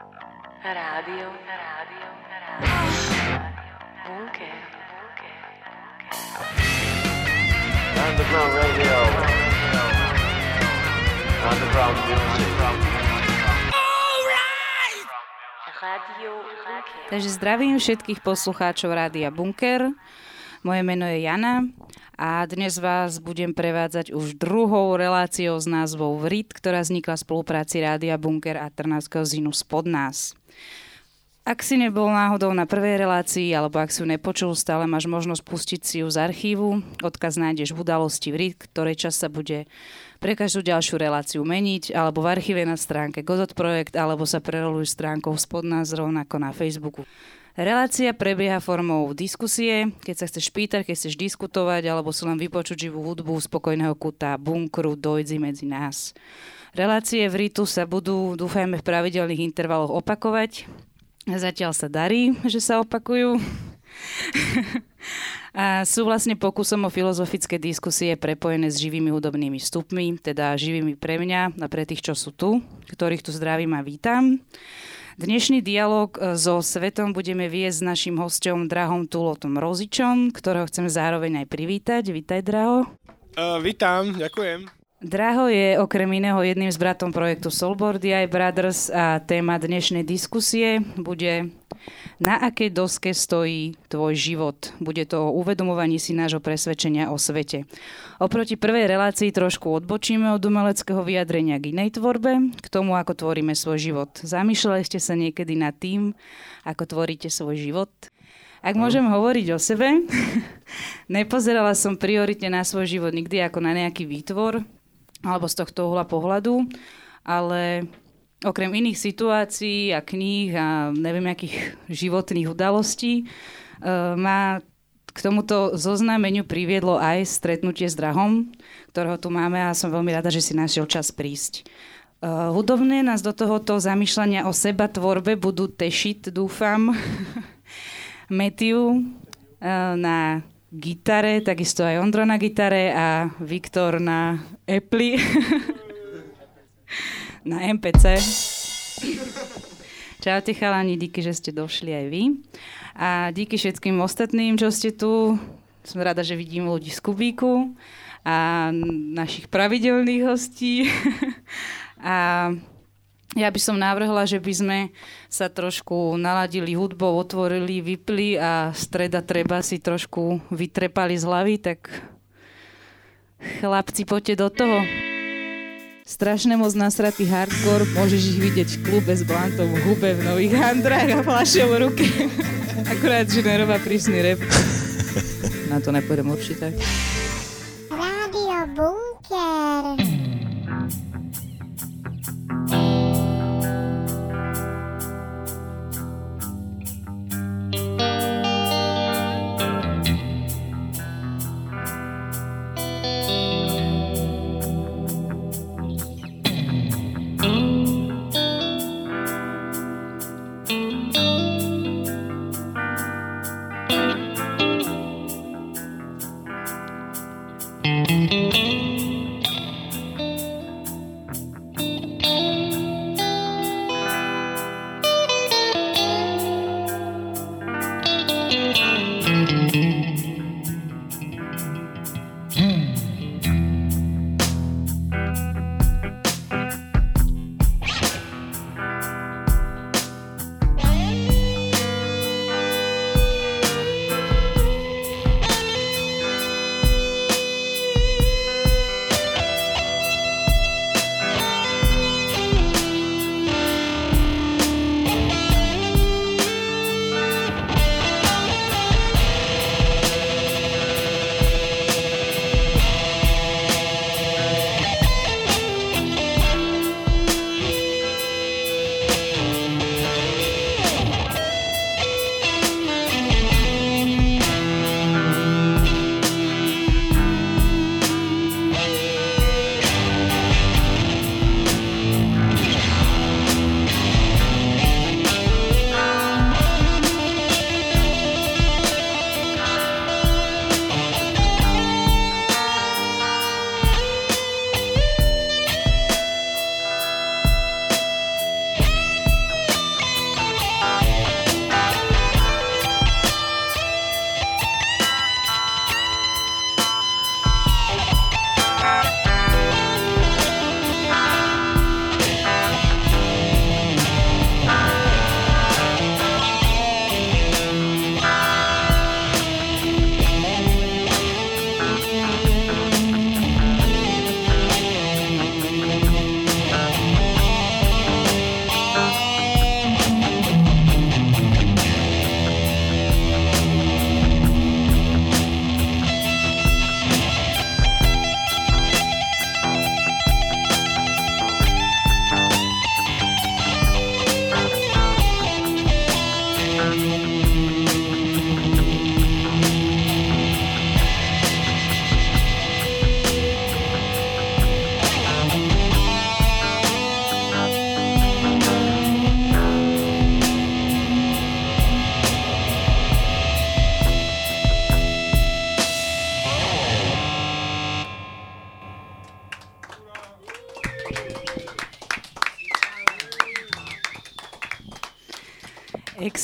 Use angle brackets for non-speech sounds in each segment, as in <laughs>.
Rádio, rádio, rádio. Bunker. Underground radio. Underground music. Bunker. Takže zdravím všetkých poslucháčov Rádia Bunker. Moje meno je Jana a dnes vás budem prevádzať už druhou reláciou s názvou VRIT, ktorá vznikla v spolupráci Rádia Bunker a Trnavského zinu spod nás. Ak si nebol náhodou na prvej relácii, alebo ak si ju nepočul, stále máš možnosť pustiť si ju z archívu. Odkaz nájdeš v udalosti v ktorej čas sa bude pre každú ďalšiu reláciu meniť, alebo v archíve na stránke Godot Projekt, alebo sa prerolujú stránkou spod nás rovnako na Facebooku. Relácia prebieha formou diskusie, keď sa chceš pýtať, keď chceš diskutovať, alebo si len vypočuť živú hudbu spokojného kuta, bunkru, dojdzi medzi nás. Relácie v Ritu sa budú, dúfajme, v pravidelných intervaloch opakovať. Zatiaľ sa darí, že sa opakujú. <laughs> A sú vlastne pokusom o filozofické diskusie prepojené s živými hudobnými vstupmi, teda živými pre mňa a pre tých, čo sú tu, ktorých tu zdravím a vítam. Dnešný dialog e, so svetom budeme viesť s našim hosťom Drahom Tulotom Rozičom, ktorého chcem zároveň aj privítať. Vítaj, Draho. Uh, vítam, ďakujem. Draho je okrem iného jedným z bratom projektu Soulboardy aj Brothers a téma dnešnej diskusie bude na akej doske stojí tvoj život. Bude to o uvedomovaní si nášho presvedčenia o svete. Oproti prvej relácii trošku odbočíme od umeleckého vyjadrenia k inej tvorbe, k tomu, ako tvoríme svoj život. Zamýšľali ste sa niekedy nad tým, ako tvoríte svoj život? Ak môžem hovoriť o sebe, <laughs> nepozerala som prioritne na svoj život nikdy ako na nejaký výtvor, alebo z tohto uhla pohľadu, ale okrem iných situácií a kníh a neviem akých životných udalostí uh, ma k tomuto zoznámeniu priviedlo aj stretnutie s Drahom, ktorého tu máme a som veľmi rada, že si našiel čas prísť. Uh, hudobné nás do tohoto zamýšľania o seba tvorbe budú tešiť, dúfam, <laughs> Matthew uh, na gitare, takisto aj Ondro na gitare a Viktor na Apple. <laughs> na MPC. Čaute chalani, díky, že ste došli aj vy. A díky všetkým ostatným, čo ste tu. Som rada, že vidím ľudí z Kubíku a našich pravidelných hostí. <laughs> a ja by som navrhla, že by sme sa trošku naladili hudbou, otvorili, vypli a streda treba si trošku vytrepali z hlavy, tak chlapci, poďte do toho. Strašne moc nasratý hardcore, môžeš ich vidieť v klube s blantou v hube, v nových handrách a fľašou v ruke. <laughs> Akurát, že nerobá prísny rap. Na to nepôjdem určite. Rádio Bunker.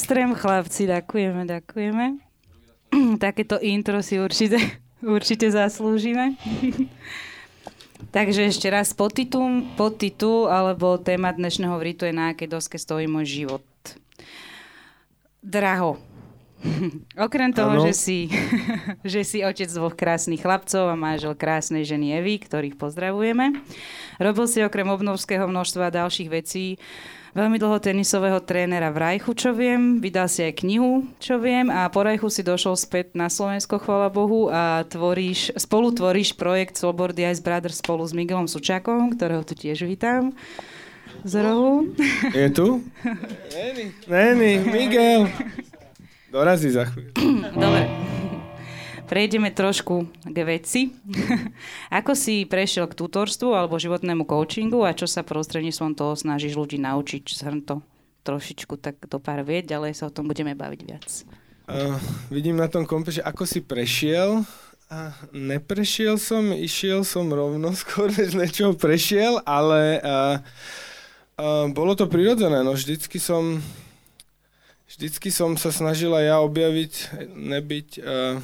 Extrém, chlapci, ďakujeme, ďakujeme. <clears throat> Takéto intro si určite, <laughs> určite zaslúžime. <laughs> Takže ešte raz podtitul, podtitul alebo téma dnešného vritu je na akej doske stojí môj život. Draho. <laughs> Okrem toho, že si, že si otec dvoch krásnych chlapcov a manžel krásnej ženy Evy, ktorých pozdravujeme. Robil si okrem obnovského množstva ďalších vecí veľmi dlho tenisového trénera v Rajchu, čo viem. Vydal si aj knihu, čo viem. A po Rajchu si došol späť na Slovensko, chvala Bohu. A tvoríš, spolu tvoríš projekt Soulboard Ice Brothers spolu s Miguelom Sučakom, ktorého tu tiež vítam z rohu. Je tu? Není. Není, Miguel. Dorazí za chvíľu. Dobre. Prejdeme trošku k veci. <laughs> Ako si prešiel k tutorstvu alebo životnému coachingu a čo sa prostredníctvom toho snažíš ľudí naučiť? Zhrň to trošičku tak do pár vied, ďalej sa o tom budeme baviť viac. Uh, vidím na tom kompe, že ako si prešiel. A neprešiel som, išiel som rovno skôr, než niečo prešiel, ale uh, uh, bolo to prirodzené. No vždycky som, vždycky som sa snažila ja objaviť, nebyť, uh,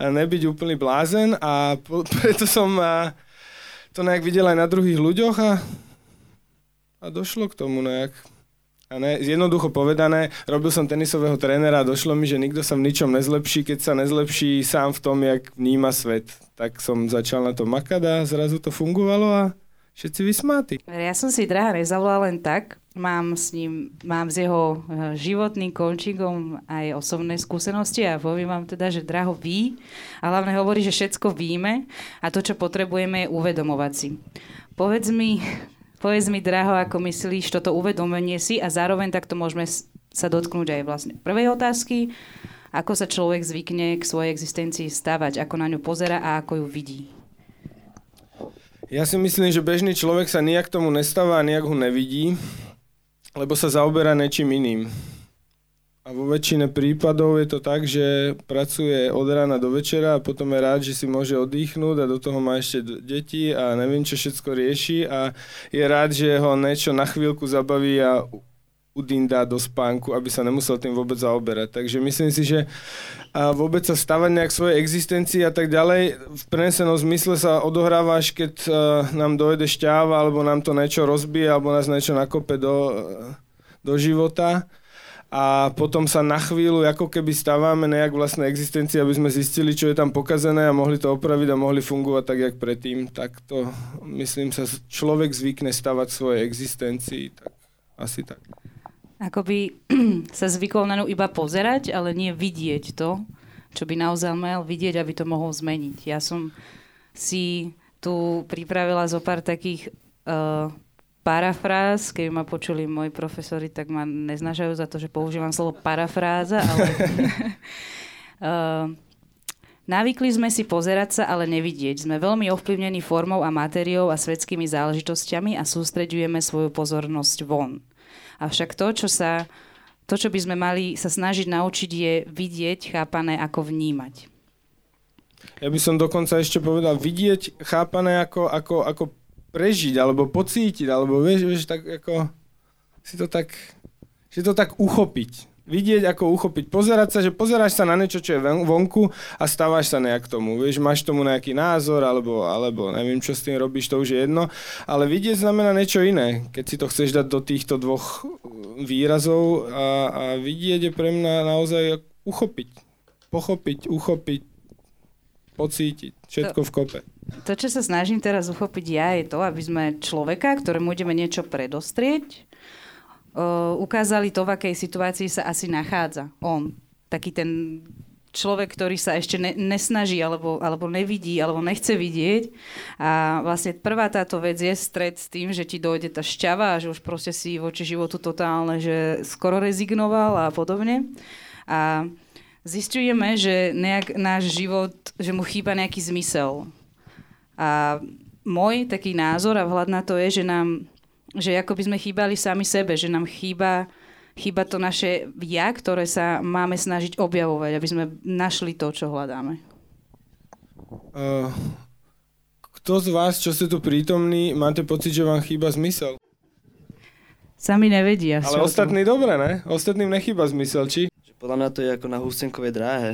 nebyť úplný blázen a <laughs> preto som to nejak videl aj na druhých ľuďoch a, a došlo k tomu nejak. A ne, jednoducho povedané, robil som tenisového trénera a došlo mi, že nikto sa v ničom nezlepší, keď sa nezlepší sám v tom, jak vníma svet. Tak som začal na to makať a zrazu to fungovalo a všetci vysmáti. Ja som si Draha nezavolala len tak. Mám s ním, mám s jeho eh, životným coachingom aj osobné skúsenosti a poviem vám teda, že Draho ví a hlavne hovorí, že všetko víme a to, čo potrebujeme, je uvedomovať si. Povedz mi, povedz mi, Draho, ako myslíš toto uvedomenie si a zároveň takto môžeme sa dotknúť aj vlastne prvej otázky, ako sa človek zvykne k svojej existencii stavať, ako na ňu pozera a ako ju vidí. Ja si myslím, že bežný človek sa nijak tomu nestáva a nijak ho nevidí, lebo sa zaoberá niečím iným. A vo väčšine prípadov je to tak, že pracuje od rána do večera a potom je rád, že si môže oddychnúť a do toho má ešte deti a neviem, čo všetko rieši a je rád, že ho niečo na chvíľku zabaví a u- udindá do spánku, aby sa nemusel tým vôbec zaoberať. Takže myslím si, že a vôbec sa stavať nejak svojej existencii a tak ďalej, v prenesenom zmysle sa odohráva, až keď uh, nám dojde šťáva, alebo nám to niečo rozbije, alebo nás niečo nakope do, uh, do života a potom sa na chvíľu ako keby stávame nejak vlastnej existencii, aby sme zistili, čo je tam pokazené a mohli to opraviť a mohli fungovať tak, jak predtým. Tak to, myslím sa, človek zvykne stavať svojej existencii. Tak asi tak. Akoby <clears throat> sa zvykol na ňu iba pozerať, ale nie vidieť to, čo by naozaj mal vidieť, aby to mohol zmeniť. Ja som si tu pripravila zo pár takých uh, parafráz, keď ma počuli moji profesori, tak ma neznažajú za to, že používam slovo parafráza, ale uh, <laughs> Navykli sme si pozerať sa, ale nevidieť. Sme veľmi ovplyvnení formou a materiou a svetskými záležitosťami a sústreďujeme svoju pozornosť von. Avšak to, čo sa to, čo by sme mali sa snažiť naučiť, je vidieť, chápané, ako vnímať. Ja by som dokonca ešte povedal vidieť, chápané ako, ako, ako prežiť, alebo pocítiť, alebo vieš, vieš, tak ako si to tak, si to tak uchopiť. Vidieť, ako uchopiť. Pozerať sa, že pozeráš sa na niečo, čo je vonku a stávaš sa nejak tomu. Vieš, máš tomu nejaký názor, alebo, alebo neviem, čo s tým robíš, to už je jedno. Ale vidieť znamená niečo iné, keď si to chceš dať do týchto dvoch výrazov a, a vidieť je pre mňa naozaj uchopiť. Pochopiť, uchopiť, pocítiť. Všetko v kope. To, čo sa snažím teraz uchopiť ja, je to, aby sme človeka, ktorému ideme niečo predostrieť, ukázali to, v akej situácii sa asi nachádza. On, taký ten človek, ktorý sa ešte ne, nesnaží, alebo, alebo nevidí, alebo nechce vidieť. A vlastne prvá táto vec je stred s tým, že ti dojde tá šťava že už proste si voči životu totálne, že skoro rezignoval a podobne. A zistujeme, že nejak náš život, že mu chýba nejaký zmysel. A môj taký názor a vhľad na to je, že nám, že ako by sme chýbali sami sebe, že nám chýba, chýba to naše ja, ktoré sa máme snažiť objavovať, aby sme našli to, čo hľadáme. Uh, kto z vás, čo ste tu prítomní, máte pocit, že vám chýba zmysel? Sami nevedia. Ale ostatní dobre, ne? Ostatným nechýba zmysel, či? Podľa mňa to je ako na husenkovej dráhe.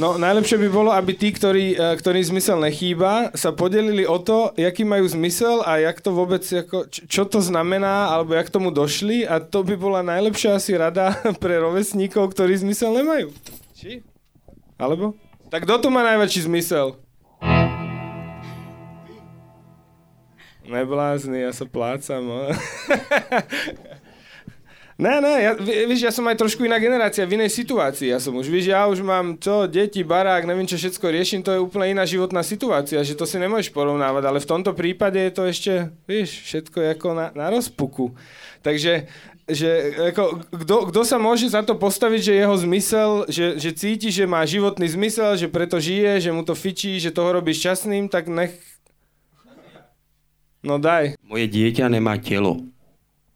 No, najlepšie by bolo, aby tí, ktorí, eh, ktorým zmysel nechýba, sa podelili o to, jaký majú zmysel a jak to vôbec, ako, čo to znamená, alebo jak tomu došli a to by bola najlepšia asi rada <laughs> pre rovesníkov, ktorí zmysel nemajú. Či? Alebo? Tak kto tu má najväčší zmysel? Neblázni, ja sa plácam. <laughs> Ne, ne, ja, vi- vieš, ja som aj trošku iná generácia, v inej situácii ja som už. Vieš, ja už mám čo, deti, barák, neviem čo všetko riešim, to je úplne iná životná situácia, že to si nemôžeš porovnávať, ale v tomto prípade je to ešte, vieš, všetko je ako na, na rozpuku. Takže, že ako, kto, kto sa môže za to postaviť, že jeho zmysel, že, že cíti, že má životný zmysel, že preto žije, že mu to fičí, že toho robí šťastným, tak nech... No daj. Moje dieťa nemá telo,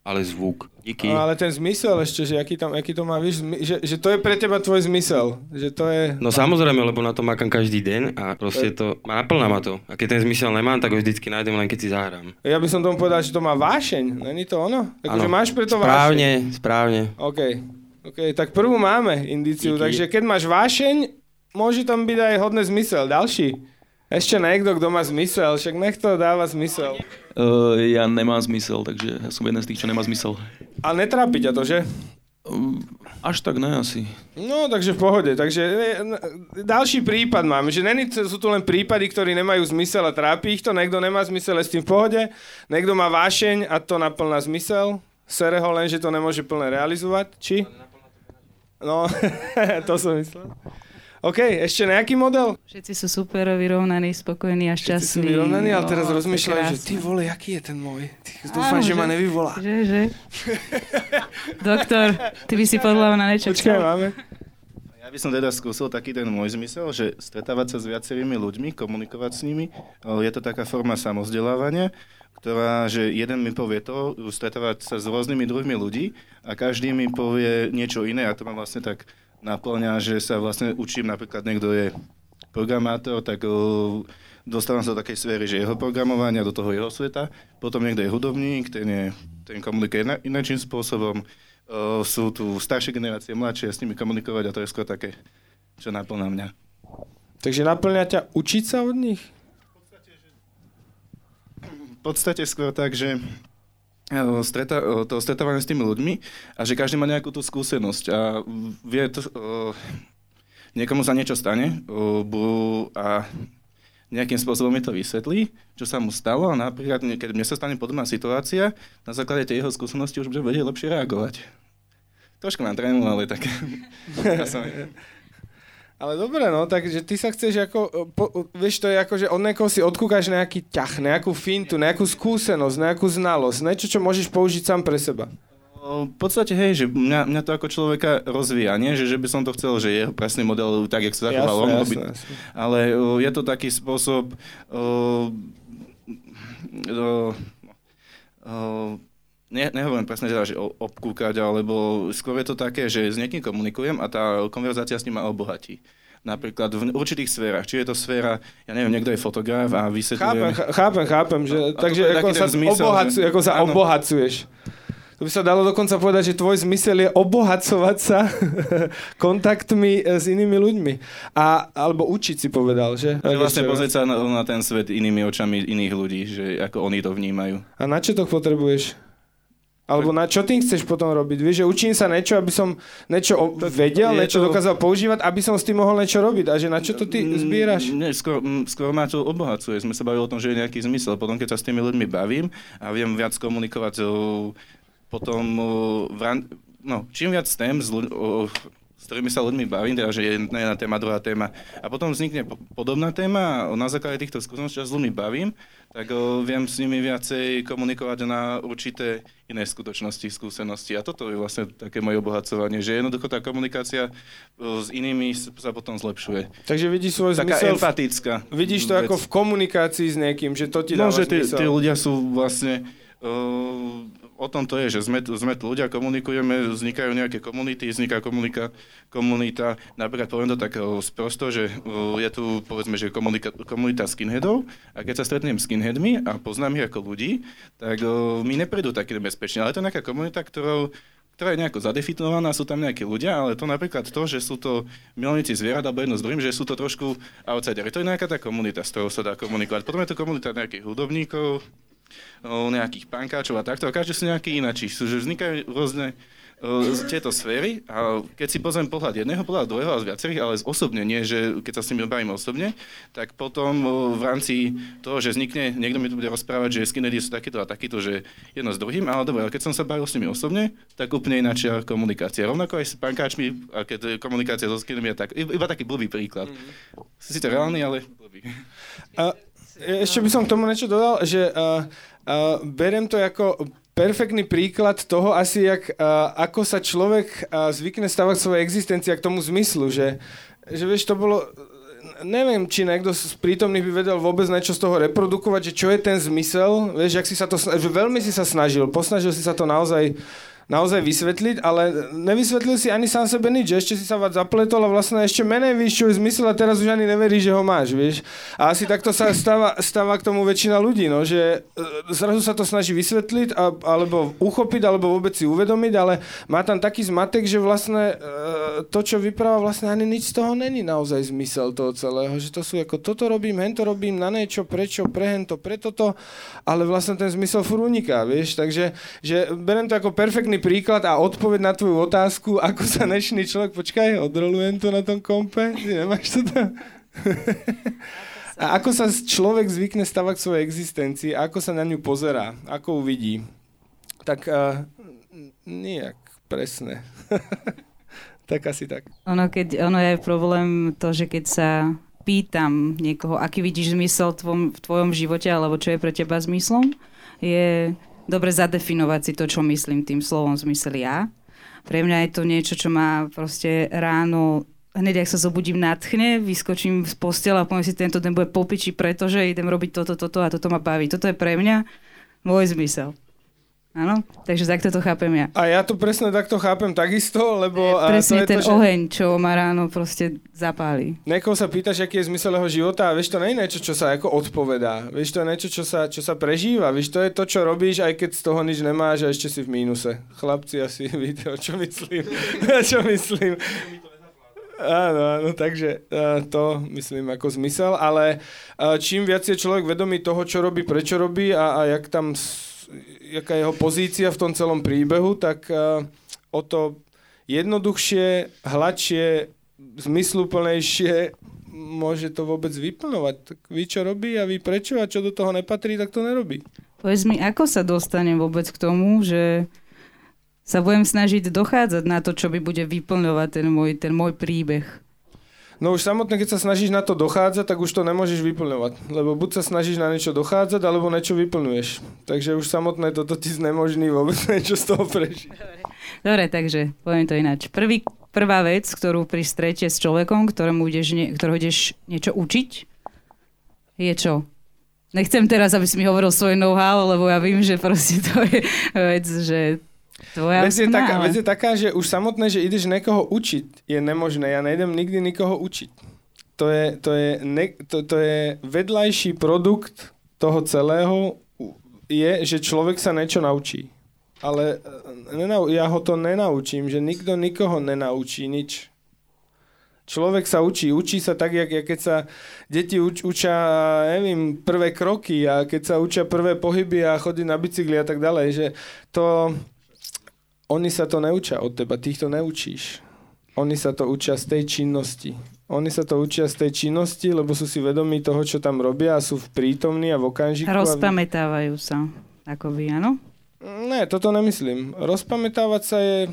ale zvuk. Díky. No, ale ten zmysel ešte, že aký, tam, aký to má, víš, že, že to je pre teba tvoj zmysel. Že to je... No samozrejme, lebo na to makám každý deň a proste to, má naplná ma to. A keď ten zmysel nemám, tak ho vždycky nájdem len keď si zahrám. Ja by som tomu povedal, že to má vášeň. Není to ono? Takže máš preto vášeň. Správne, správne. OK. OK, tak prvú máme indiciu. Díky. Takže keď máš vášeň, môže tam byť aj hodný zmysel. Ďalší. Ešte niekto, kto má zmysel, však nech to dáva zmysel. Uh, ja nemám zmysel, takže ja som jeden z tých, čo nemá zmysel. A netrápi ťa to, že? Až tak ne asi. No, takže v pohode. Takže e, n- ďalší prípad máme, že není, sú tu len prípady, ktorí nemajú zmysel a trápi ich to. Niekto nemá zmysel, je s tým v pohode. Niekto má vášeň a to naplná zmysel. Sere ho len, že to nemôže plne realizovať. Či? No, <laughs> to som myslel. OK, ešte nejaký model? Všetci sú super, vyrovnaní, spokojní a Všetci sú šťastní. vyrovnaní, ale teraz No, je rozmýšľajú, že ty vole, aký je ten môj? Ty, dúfam, že že- ma nevyvolá. Že, že? Doktor, ty by si podľa na niečo Počkaj, máme. Ja by som teda skúsil taký ten môj zmysel, že stretávať sa s viacerými ľuďmi, komunikovať s nimi. O, Je to taká forma samozdelávania, ktorá, že jeden mi povie to, stretávať sa s rôznymi druhmi ľudí a každý mi povie niečo iné a to ma vlastne tak naplňa, že sa vlastne učím, napríklad niekto je programátor, tak dostávam sa do takej sféry, že jeho programovania do toho jeho sveta, potom niekto je hudobník, ten, je, ten komunikuje ina, inakším spôsobom, sú tu staršie generácie, mladšie, s nimi komunikovať a to je skôr také, čo naplňa mňa. Takže naplňa ťa učiť sa od nich? V podstate skôr tak, že streta, o, to stretávanie s tými ľuďmi a že každý má nejakú tú skúsenosť a vie to, o, niekomu sa niečo stane a nejakým spôsobom mi to vysvetlí, čo sa mu stalo a napríklad, keď mne sa stane podobná situácia, na základe tej jeho skúsenosti už budem vedieť lepšie reagovať. Trošku mám trénu, ale tak... <laughs> ja som... Ale dobre, no, takže ty sa chceš ako, e, po, vieš, to je ako, že od niekoho si odkúkaš nejaký ťah, nejakú fintu, nejakú skúsenosť, nejakú znalosť, niečo, čo môžeš použiť sám pre seba. V podstate, hej, že mňa, mňa to ako človeka rozvíja, nie? Že, že by som to chcel, že jeho presný model tak, jak sa zachoval on, jasné, byť, jasné. ale o, je to taký spôsob o, o, o, ne, nehovorím presne, že obkúkať, alebo skôr je to také, že s niekým komunikujem a tá konverzácia s ním ma obohatí. Napríklad v určitých sférach. Či je to sféra, ja neviem, niekto je fotograf a vysvetľuje... Chápem, ch- chápem, chápem, že, A- takže ako sa, zmysel, obohacu, že- ako sa áno. obohacuješ. To by sa dalo dokonca povedať, že tvoj zmysel je obohacovať sa <laughs> kontaktmi e, s inými ľuďmi. A, alebo učiť si povedal, že? Že vlastne pozrieť sa na, na ten svet inými očami iných ľudí, že ako oni to vnímajú. A na čo to potrebuješ? Alebo na čo tým chceš potom robiť? Vieš, že učím sa niečo, aby som niečo vedel, niečo to- dokázal používať, aby som s tým mohol niečo robiť. A že na čo to ty zbieraš? Mm, Nie, skôr, mm, skôr ma to obohacuje. Sme sa bavili o tom, že je nejaký zmysel. Potom, keď sa s tými ľuďmi bavím a viem viac komunikovať, potom v no, čím viac tém s, ktorými sa ľuďmi bavím, teda, že jedna, jedna téma, druhá téma. A potom vznikne po- podobná téma a na základe týchto skúseností sa s ľuďmi bavím, tak o, viem s nimi viacej komunikovať na určité iné skutočnosti, skúsenosti. A toto je vlastne také moje obohacovanie, že jednoducho tá komunikácia o, s inými sa potom zlepšuje. Takže vidíš svoj Taká zmysel... empatická. Vidíš to vec. ako v komunikácii s niekým, že to ti No, dáva že tí, tí ľudia sú vlastne... o tom to je, že sme, sme tu ľudia, komunikujeme, vznikajú nejaké komunity, vzniká komunika, komunita, napríklad poviem to tak o, sprosto, že o, je tu povedzme, že komunika, komunita skinheadov a keď sa stretnem skinheadmi a poznám ich ako ľudí, tak o, mi neprejdú také nebezpečne, ale to je nejaká komunita, ktorou ktorá je nejako zadefinovaná, sú tam nejakí ľudia, ale to napríklad to, že sú to milovníci zvierat alebo jedno s druhým, že sú to trošku outsideri. To je nejaká tá komunita, s ktorou sa dá komunikovať. Potom je to komunita nejakých hudobníkov, o, nejakých pankáčov a takto. A každý sú nejakí inačí. Sú, že vznikajú rôzne z tieto sféry a keď si pozriem pohľad jedného, pohľad druhého a z viacerých, ale z osobne, nie, že keď sa s nimi bavím osobne, tak potom v rámci toho, že vznikne, niekto mi tu bude rozprávať, že skinheadi sú takýto a takýto, že jedno s druhým, ale dobre, ale keď som sa bavil s nimi osobne, tak úplne ináčia komunikácia. Rovnako aj s pankáčmi, a keď je komunikácia so skinheadmi je tak, iba taký blbý príklad. Mm-hmm. Si to reálny, ale blbý. A ešte by som k tomu niečo dodal, že uh, uh, beriem to ako perfektný príklad toho asi, jak, uh, ako sa človek uh, zvykne stavať svojej existencii a k tomu zmyslu, že, že vieš, to bolo neviem, či niekto z prítomných by vedel vôbec niečo z toho reprodukovať, že čo je ten zmysel, vieš, jak si sa to, veľmi si sa snažil, posnažil si sa to naozaj naozaj vysvetliť, ale nevysvetlil si ani sám sebe nič, že ešte si sa vás zapletol a vlastne ešte menej víš, čo je zmysel a teraz už ani neveríš, že ho máš, vieš. A asi takto sa stáva, stáva k tomu väčšina ľudí, no, že e, zrazu sa to snaží vysvetliť a, alebo uchopiť, alebo vôbec si uvedomiť, ale má tam taký zmatek, že vlastne e, to, čo vypráva, vlastne ani nič z toho není naozaj zmysel toho celého, že to sú ako toto robím, hento robím, na niečo, prečo, pre hento, pre toto, ale vlastne ten zmysel furt uniká, vieš, takže že berem to ako perfektný príklad a odpoveď na tvoju otázku, ako sa dnešný človek, počkaj, odrolujem to na tom kompe, ty nemáš to tam? <laughs> A ako sa človek zvykne stavať svojej existencii, ako sa na ňu pozerá, ako uvidí, tak uh, nijak presne. <laughs> tak asi tak. Ono, keď, ono je problém to, že keď sa pýtam niekoho, aký vidíš zmysel v tvojom, v tvojom živote, alebo čo je pre teba zmyslom, je dobre zadefinovať si to, čo myslím tým slovom zmysel ja. Pre mňa je to niečo, čo ma proste ráno hneď ak sa zobudím nadchne, vyskočím z postela a poviem si, tento den bude popiči, pretože idem robiť toto, toto a toto ma baví. Toto je pre mňa môj zmysel. Áno, takže takto to chápem ja. A ja to presne takto chápem takisto, lebo... a Presne to je ten to, že... oheň, čo ma ráno proste zapáli. Niekoho sa pýtaš, aký je zmysel jeho života a vieš, to nie je niečo, čo sa ako odpovedá. Vieš, to je niečo, čo sa, čo sa prežíva. Vieš, to je to, čo robíš, aj keď z toho nič nemáš a ešte si v mínuse. Chlapci asi <laughs> víte, o čo myslím. <laughs> čo myslím. Áno, áno, takže uh, to myslím ako zmysel, ale uh, čím viac je človek vedomý toho, čo robí, prečo robí a, a jak tam, s- jaká je jeho pozícia v tom celom príbehu, tak uh, o to jednoduchšie, hladšie, zmysluplnejšie môže to vôbec vyplňovať. Tak ví, čo robí a ví prečo a čo do toho nepatrí, tak to nerobí. Povedz mi, ako sa dostanem vôbec k tomu, že sa budem snažiť dochádzať na to, čo mi bude vyplňovať ten môj, ten môj príbeh. No už samotné, keď sa snažíš na to dochádzať, tak už to nemôžeš vyplňovať. Lebo buď sa snažíš na niečo dochádzať, alebo niečo vyplňuješ. Takže už samotné toto ti znemožní vôbec <laughs> niečo z toho prežiť. Dobre, takže poviem to ináč. Prvý, prvá vec, ktorú pri strete s človekom, ktorému ideš, nie, ktorého ideš niečo učiť, je čo? Nechcem teraz, aby si mi hovoril svoj know-how, lebo ja vím, že proste to je vec, že tvoja Vec je, taká, vec je taká, že už samotné, že ideš niekoho učiť, je nemožné. Ja nejdem nikdy nikoho učiť. To je, to je, ne, to, to je vedľajší produkt toho celého, je, že človek sa niečo naučí. Ale e, nenau, ja ho to nenaučím, že nikto nikoho nenaučí nič. Človek sa učí, učí sa tak, jak, jak keď sa deti uč, učia, neviem, prvé kroky a keď sa učia prvé pohyby a chodí na bicykli a tak ďalej, že to, oni sa to neučia od teba, ty ich to neučíš. Oni sa to učia z tej činnosti. Oni sa to učia z tej činnosti, lebo sú si vedomí toho, čo tam robia a sú v prítomní a v okamžiku. Rozpamätávajú sa. Akoby, áno? Ne, toto nemyslím. Rozpamätávať sa je...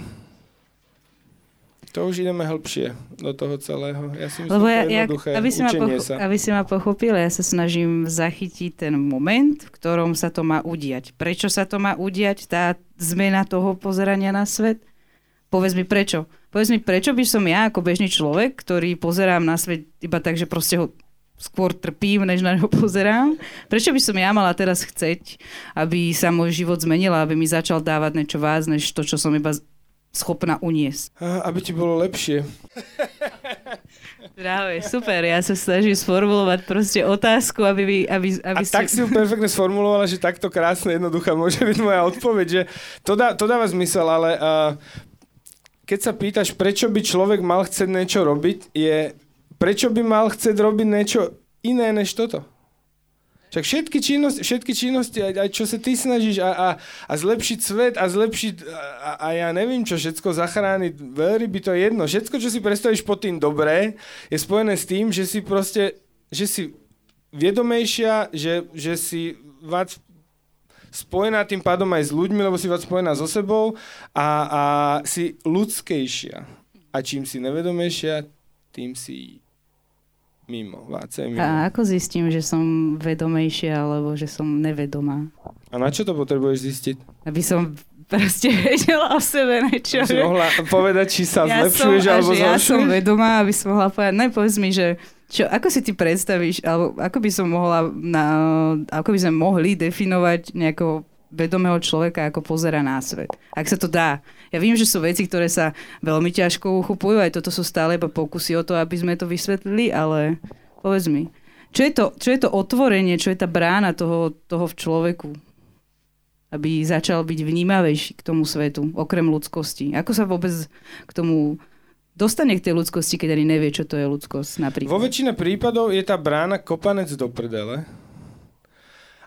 To už ideme hĺbšie do toho celého. Ja si myslím, Lebo to ja, je ja, aby, si ma pocho- sa. aby si ma pochopil, ja sa snažím zachytiť ten moment, v ktorom sa to má udiať. Prečo sa to má udiať, tá zmena toho pozerania na svet? Povedz mi prečo. Povedz mi, prečo by som ja ako bežný človek, ktorý pozerám na svet iba tak, že proste ho skôr trpím, než na neho pozerám. Prečo by som ja mala teraz chceť, aby sa môj život zmenil, aby mi začal dávať niečo vás, než to, čo som iba schopná uniesť. A, aby ti bolo lepšie. Práve, super. Ja sa snažím sformulovať proste otázku, aby, by, aby, aby A tak si ju perfektne sformulovala, že takto krásne, jednoduchá môže byť moja odpoveď, že to, dá, to dáva zmysel, ale uh, keď sa pýtaš, prečo by človek mal chcieť niečo robiť, je, prečo by mal chcieť robiť niečo iné než toto? Však všetky činnosti, všetky činnosti aj, aj čo sa ty snažíš a, a, a zlepšiť svet a zlepšiť a, a ja neviem čo, všetko zachrániť, veľmi by to je jedno. Všetko, čo si predstavíš pod tým dobré, je spojené s tým, že si proste, že si viedomejšia, že, že si viac spojená tým pádom aj s ľuďmi, lebo si viac spojená so sebou a, a si ľudskejšia. A čím si nevedomejšia, tým si mimo, vácej mimo. A ako zistím, že som vedomejšia, alebo že som nevedomá? A na čo to potrebuješ zistiť? Aby som proste <laughs> vedela o sebe niečo. Aby mohla povedať, či sa <laughs> ja zlepšuješ som, alebo že Ja som zhoršuješ? vedomá, aby som mohla povedať, no povedz mi, že čo, ako si ty predstavíš, alebo ako by som mohla, na, ako by sme mohli definovať nejakého vedomého človeka, ako pozera na svet. Ak sa to dá. Ja viem, že sú veci, ktoré sa veľmi ťažko uchupujú, aj toto sú stále iba pokusy o to, aby sme to vysvetlili, ale povedz mi, čo je to, čo je to otvorenie, čo je tá brána toho, toho v človeku? Aby začal byť vnímavejší k tomu svetu, okrem ľudskosti. Ako sa vôbec k tomu dostane k tej ľudskosti, keď ani nevie, čo to je ľudskosť napríklad? Vo väčšine prípadov je tá brána kopanec do prdele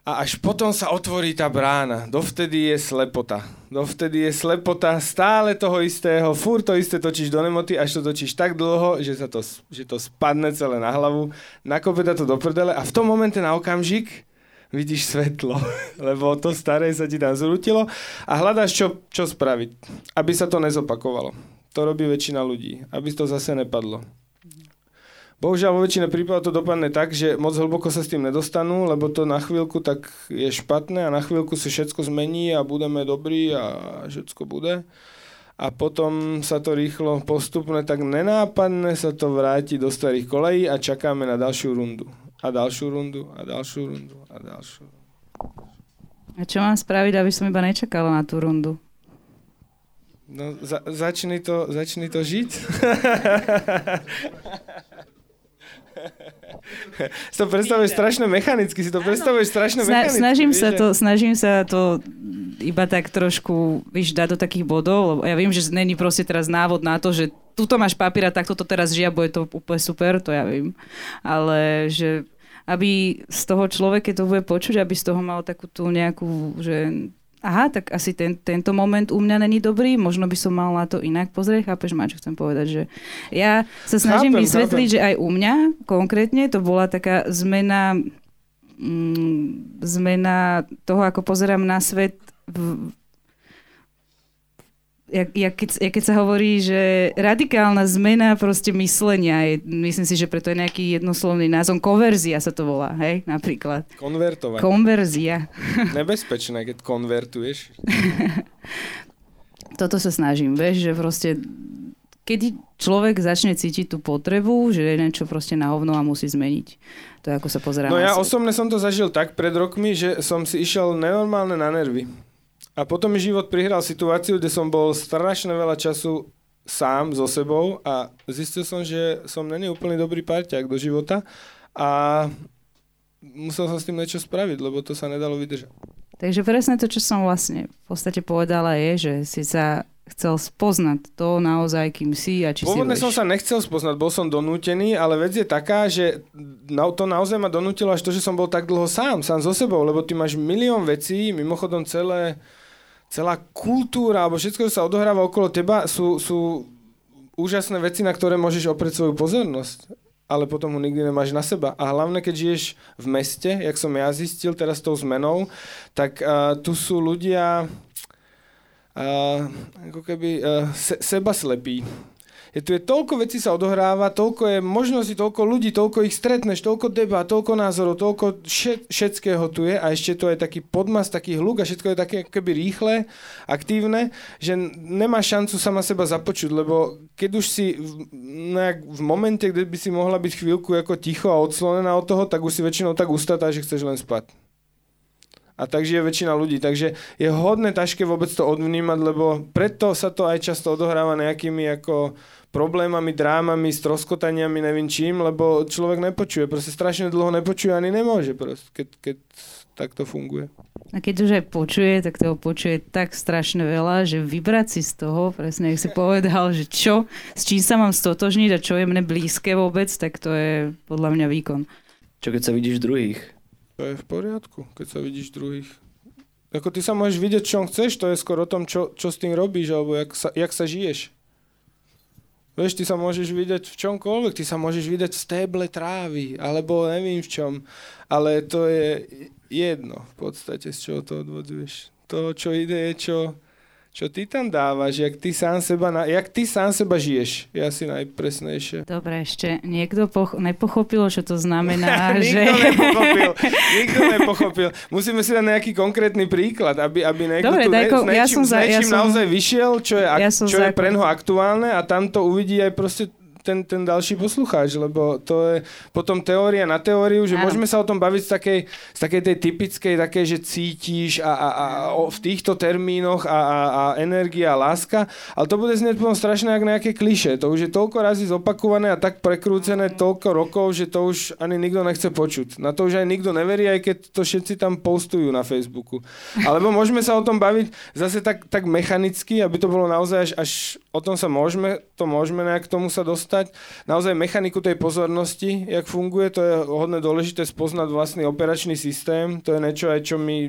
a až potom sa otvorí tá brána. Dovtedy je slepota. Dovtedy je slepota stále toho istého, fur to isté točíš do nemoty, až to točíš tak dlho, že, sa to, že to spadne celé na hlavu, nakope to do prdele a v tom momente na okamžik vidíš svetlo, <laughs> lebo to staré sa ti tam zrútilo a hľadáš, čo, čo spraviť, aby sa to nezopakovalo. To robí väčšina ľudí, aby to zase nepadlo. Bohužiaľ vo väčšine prípadov to dopadne tak, že moc hlboko sa s tým nedostanú, lebo to na chvíľku tak je špatné a na chvíľku sa všetko zmení a budeme dobrí a všetko bude. A potom sa to rýchlo postupne tak nenápadne sa to vráti do starých kolejí a čakáme na ďalšiu rundu. A ďalšiu rundu, a ďalšiu rundu, a ďalšiu. A čo mám spraviť, aby som iba nečakala na tú rundu? No, za, začni, to, začni to žiť. <laughs> si to predstavuješ strašne mechanicky, si to predstavuješ strašne Sna- mechanicky. snažím vieš, sa to, snažím sa to iba tak trošku, víš, dať do takých bodov, lebo ja viem, že není proste teraz návod na to, že tuto máš papier a takto to teraz žia, bude to úplne super, to ja viem. Ale že aby z toho človek, keď to bude počuť, aby z toho mal takú tú nejakú, že aha, tak asi ten, tento moment u mňa není dobrý, možno by som mal na to inak pozrieť, chápeš ma, čo chcem povedať, že ja sa snažím Chápem, vysvetliť, chápem. že aj u mňa konkrétne to bola taká zmena mm, zmena toho, ako pozerám na svet v, jak, keď, jak keď sa hovorí, že radikálna zmena proste myslenia je, myslím si, že preto je nejaký jednoslovný názov, konverzia sa to volá, hej, napríklad. Konvertovať. Konverzia. Nebezpečné, keď konvertuješ. <laughs> Toto sa snažím, vieš, že proste keď človek začne cítiť tú potrebu, že je niečo proste na hovno a musí zmeniť. To je ako sa pozerá No ja svet. osobne som to zažil tak pred rokmi, že som si išiel nenormálne na nervy. A potom mi život prihral situáciu, kde som bol strašne veľa času sám so sebou a zistil som, že som není úplne dobrý parťák do života a musel som s tým niečo spraviť, lebo to sa nedalo vydržať. Takže presne to, čo som vlastne v podstate povedala je, že si sa chcel spoznať to naozaj, kým si a či Pôvodne si som sa nechcel spoznať, bol som donútený, ale vec je taká, že to naozaj ma donútilo až to, že som bol tak dlho sám, sám so sebou, lebo ty máš milión vecí, mimochodom celé, celá kultúra, alebo všetko, čo sa odohráva okolo teba, sú, sú úžasné veci, na ktoré môžeš oprieť svoju pozornosť ale potom ho nikdy nemáš na seba. A hlavne, keď žiješ v meste, jak som ja zistil teraz tou zmenou, tak uh, tu sú ľudia uh, ako keby uh, se, seba slepí. Je tu je toľko vecí sa odohráva, toľko je možností, toľko ľudí, toľko ich stretneš, toľko debát, toľko názorov, toľko všet, všetkého tu je a ešte to je taký podmas, taký hluk a všetko je také keby rýchle, aktívne, že nemá šancu sama seba započuť, lebo keď už si v, nejak v momente, kde by si mohla byť chvíľku ako ticho a odslonená od toho, tak už si väčšinou tak ustatá, že chceš len spať. A tak žije väčšina ľudí. Takže je hodne ťažké vôbec to odvnímať, lebo preto sa to aj často odohráva nejakými ako problémami, drámami, stroskotaniami, neviem čím, lebo človek nepočuje. Proste strašne dlho nepočuje ani nemôže, proste, keď, keď tak to funguje. A keď už aj počuje, tak toho počuje tak strašne veľa, že vybrať si z toho, presne jak si povedal, že čo, s čím sa mám stotožniť a čo je mne blízke vôbec, tak to je podľa mňa výkon. Čo keď sa vidíš druhých? To je v poriadku, keď sa vidíš druhých. Ako ty sa môžeš vidieť, čo chceš, to je skôr o tom, čo, čo s tým robíš, alebo jak sa, jak sa žiješ. Vieš, ty sa môžeš vidieť v čomkoľvek, ty sa môžeš vidieť v stéble trávy, alebo neviem v čom, ale to je jedno v podstate, z čoho to odvodzuješ. To, čo ide, je, čo, čo ty tam dávaš, jak ty sám seba, na, jak ty sám seba žiješ, je asi najpresnejšie. Dobre, ešte niekto poch- nepochopil, čo to znamená, <laughs> nikto že... nepochopil, nikto nepochopil. Musíme si dať nejaký konkrétny príklad, aby, aby niekto Dobre, tu daj ne, s niečím, ja som za- ja som- naozaj vyšiel, čo je, ak, Ja som čo je za- pre neho aktuálne a tam to uvidí aj proste ten, ten ďalší poslucháč, lebo to je potom teória na teóriu, že Áno. môžeme sa o tom baviť z takej, z takej tej typickej, takej, že cítiš a, a, a o, v týchto termínoch a, a, a energia a láska, ale to bude znieť potom strašne ako nejaké kliše. To už je toľko razy zopakované a tak prekrúcené toľko rokov, že to už ani nikto nechce počuť. Na to už aj nikto neverí, aj keď to všetci tam postujú na Facebooku. Alebo môžeme sa o tom baviť zase tak, tak mechanicky, aby to bolo naozaj až, až o tom sa môžeme, to môžeme nejak k tomu sa dostať. Naozaj mechaniku tej pozornosti, jak funguje, to je hodne dôležité spoznať vlastný operačný systém. To je niečo aj, čo mi,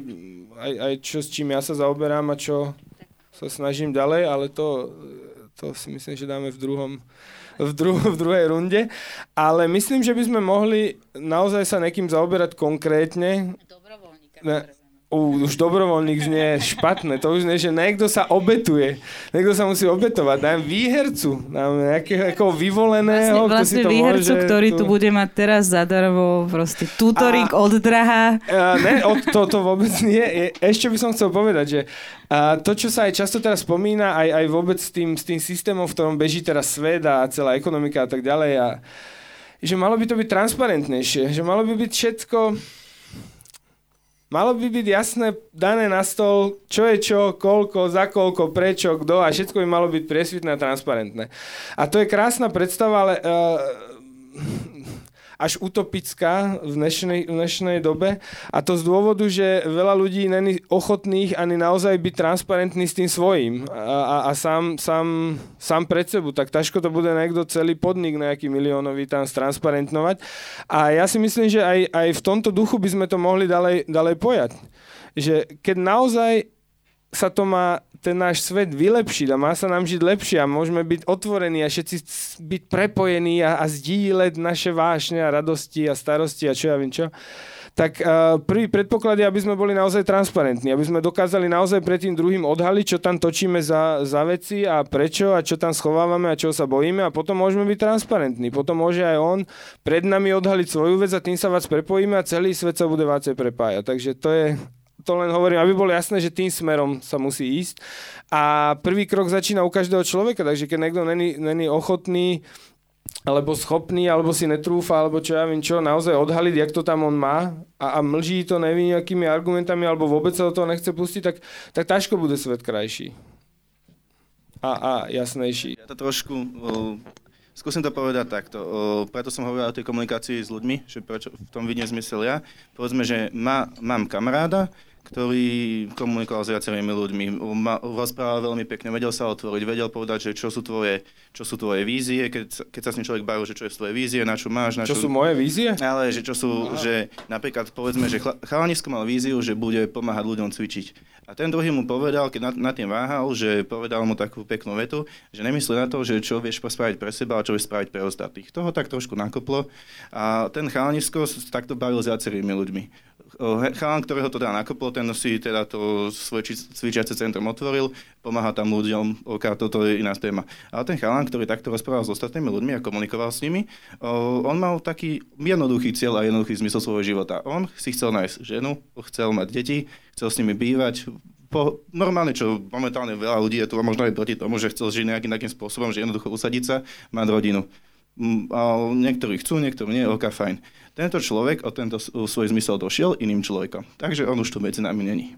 aj, aj čo s čím ja sa zaoberám a čo sa snažím ďalej, ale to, to si myslím, že dáme v druhom, v, dru- v druhej runde. Ale myslím, že by sme mohli naozaj sa nekým zaoberať konkrétne. Ne, U, už dobrovoľník znie špatné. To už nie, že niekto sa obetuje. Niekto sa musí obetovať. Dám výhercu. Dám nejakého vyvoleného. Vlastne, vlastne to výhercu, môže, ktorý tu... tu bude mať teraz zadarmo proste tutoring od drahá. Uh, ne, od, to, to vôbec nie. Je, ešte by som chcel povedať, že uh, to, čo sa aj často teraz spomína, aj, aj vôbec s tým, s tým systémom, v ktorom beží teraz svet a celá ekonomika a tak ďalej, a, že malo by to byť transparentnejšie, že malo by byť všetko Malo by byť jasné, dané na stôl, čo je čo, koľko, za koľko, prečo, kto a všetko by malo byť priesvitné a transparentné. A to je krásna predstava, ale uh, až utopická v dnešnej, v dnešnej dobe. A to z dôvodu, že veľa ľudí není ochotných ani naozaj byť transparentný s tým svojím a, a, a sám, sám, sám pred sebu. Tak ťažko to bude niekto celý podnik nejaký miliónový tam stransparentnovať. A ja si myslím, že aj, aj v tomto duchu by sme to mohli ďalej, ďalej pojať. Že keď naozaj sa to má ten náš svet vylepšiť a má sa nám žiť lepšie a môžeme byť otvorení a všetci byť prepojení a, a zdieľať naše vášne a radosti a starosti a čo ja viem čo, tak uh, prvý predpoklad je, aby sme boli naozaj transparentní, aby sme dokázali naozaj pred tým druhým odhaliť, čo tam točíme za, za veci a prečo a čo tam schovávame a čo sa bojíme a potom môžeme byť transparentní. Potom môže aj on pred nami odhaliť svoju vec a tým sa vás prepojíme a celý svet sa bude vácej prepájať. Takže to je to len hovorím, aby bolo jasné, že tým smerom sa musí ísť. A prvý krok začína u každého človeka, takže keď niekto není, není ochotný alebo schopný, alebo si netrúfa, alebo čo ja viem čo, naozaj odhaliť, jak to tam on má a, a mlží to neviem nejakými argumentami, alebo vôbec sa do toho nechce pustiť, tak, tak ťažko bude svet krajší. A, a jasnejší. Ja to trošku... O, skúsim to povedať takto. O, preto som hovoril o tej komunikácii s ľuďmi, že prečo v tom vidím zmysel ja. Povedzme, že má, mám kamaráda, ktorý komunikoval s viacerými ľuďmi. Ma, rozprával veľmi pekne, vedel sa otvoriť, vedel povedať, že čo sú tvoje, čo sú tvoje vízie, keď, keď sa s ním človek bavil, že čo je tvoje vízie, na čo máš, na Čo sú moje vízie? ale že čo sú, že napríklad povedzme, že chla- chalanisko mal víziu, že bude pomáhať ľuďom cvičiť. A ten druhý mu povedal, keď nad, nad tým váhal, že povedal mu takú peknú vetu, že nemyslí na to, že čo vieš spraviť pre seba, ale čo vieš spraviť pre ostatných. Toho tak trošku nakoplo. A ten chalanisko takto bavil s viacerými ľuďmi. Chalan, ktorého to teda nakoplo, ten si teda to svoje či- cvičiace centrum otvoril, pomáha tam ľuďom, ok, toto je iná téma. Ale ten chalan, ktorý takto rozprával s ostatnými ľuďmi a komunikoval s nimi, on mal taký jednoduchý cieľ a jednoduchý zmysel svojho života. On si chcel nájsť ženu, chcel mať deti, chcel s nimi bývať, po, normálne, čo momentálne veľa ľudí je tu možno aj proti tomu, že chcel žiť nejakým takým spôsobom, že jednoducho usadiť sa, mať rodinu. Mm, A niektorí chcú, niektorí nie, ok, fajn. Tento človek o tento svoj zmysel došiel iným človekom, takže on už tu medzi nami není.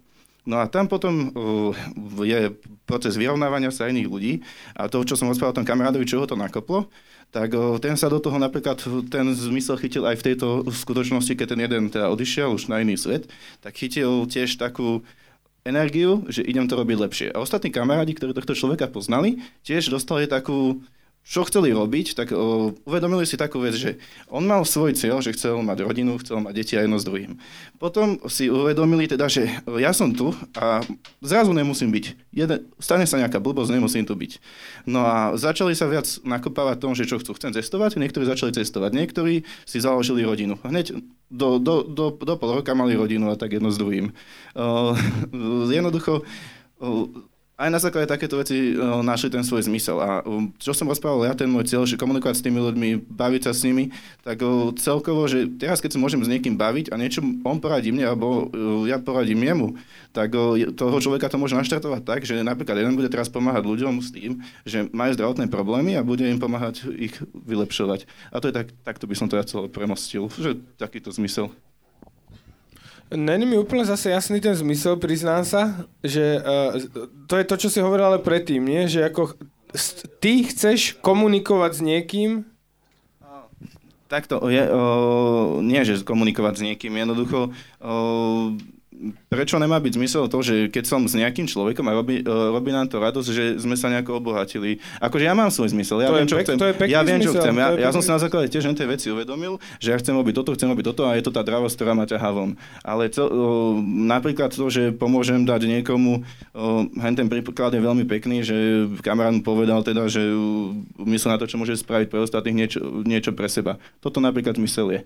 No a tam potom uh, je proces vyrovnávania sa iných ľudí a to, čo som rozprával o tom kamarádovi, čo ho to nakoplo, tak uh, ten sa do toho napríklad, ten zmysel chytil aj v tejto skutočnosti, keď ten jeden teda odišiel už na iný svet, tak chytil tiež takú energiu, že idem to robiť lepšie. A ostatní kamarádi, ktorí tohto človeka poznali, tiež dostali takú čo chceli robiť, tak o, uvedomili si takú vec, že on mal svoj cieľ, že chcel mať rodinu, chcel mať deti a jedno s druhým. Potom si uvedomili teda, že ja som tu a zrazu nemusím byť. Jeden, stane sa nejaká blbosť, nemusím tu byť. No a začali sa viac nakopávať tom, že čo chcú. Chcem cestovať, niektorí začali cestovať, niektorí si založili rodinu. Hneď do, do, do, do pol roka mali rodinu a tak jedno s druhým. O, jednoducho o, aj na základe takéto veci uh, našli ten svoj zmysel. A um, čo som rozprával ja, ten môj cieľ, že komunikovať s tými ľuďmi, baviť sa s nimi, tak uh, celkovo, že teraz keď sa môžem s niekým baviť a niečo on poradí mne, alebo uh, ja poradím jemu, tak uh, toho človeka to môže naštartovať tak, že napríklad jeden bude teraz pomáhať ľuďom s tým, že majú zdravotné problémy a bude im pomáhať ich vylepšovať. A to je tak, takto by som to ja celé premostil, že takýto zmysel. Není mi úplne zase jasný ten zmysel, priznám sa, že uh, to je to, čo si hovoril ale predtým, nie? Že ako ty chceš komunikovať s niekým, Takto, je, o, nie že komunikovať s niekým, jednoducho, o, prečo nemá byť zmysel to, že keď som s nejakým človekom a robí, o, robí nám to radosť, že sme sa nejako obohatili. Akože ja mám svoj zmysel, ja To viem, čo pek- chcem. ja viem, čo zmysel, chcem. Ja, ja som si na základe tiež tie veci uvedomil, že ja chcem robiť toto, chcem robiť toto a je to tá dravosť, ktorá ma ťahá von. Ale to, o, napríklad to, že pomôžem dať niekomu, o, hen ten príklad je veľmi pekný, že kamarát mu povedal teda, že myslel na to, čo môže spraviť pre ostatných, niečo, niečo pre seba. Toto napríklad zmysel je.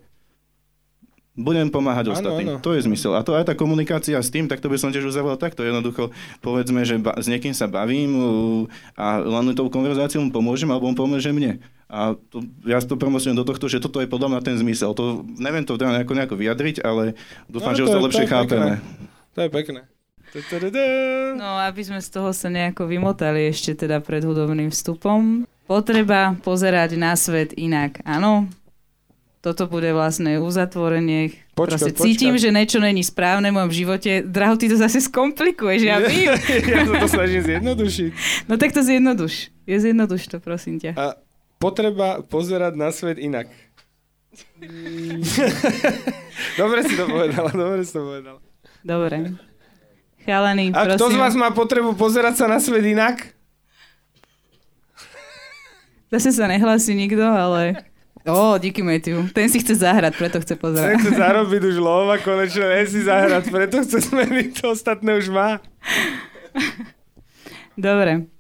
Budem pomáhať Áno, ostatným. áno. To je zmysel. A to aj tá komunikácia s tým, tak to by som tiež uzavrel takto. Jednoducho, povedzme, že ba- s niekým sa bavím a len tou konverzáciou mu pomôžem, alebo on pomôže mne. A to, ja to premostujem do tohto, že toto je podľa mňa ten zmysel. To, neviem to teda nejako, nejako vyjadriť, ale dúfam, No, že už to lepšie to chápeme. pekné. To je pekné. No, aby sme z toho sa nejako vymotali ešte teda pred hudobným vstupom. Potreba pozerať na svet inak, áno? Toto bude vlastne uzatvorenie. Počkaj, Proste počkaj. cítim, že niečo není správne v mojom živote. Draho, ty to zase skomplikuješ, ja vím. <laughs> ja sa to snažím zjednodušiť. No tak to zjednoduš. Je zjednoduš to, prosím ťa. A potreba pozerať na svet inak. <laughs> dobre si to povedala, dobre si to povedala. Dobre. Chalani, A prosím. kto z vás má potrebu pozerať sa na svet inak? Zase sa nehlási nikto, ale... Ó, díky Matthew. Ten si chce zahrať, preto chce Ten pozerať. chce zarobiť už lova, konečne vie si zahrať, preto chce zmeniť, to ostatné už má. Dobre.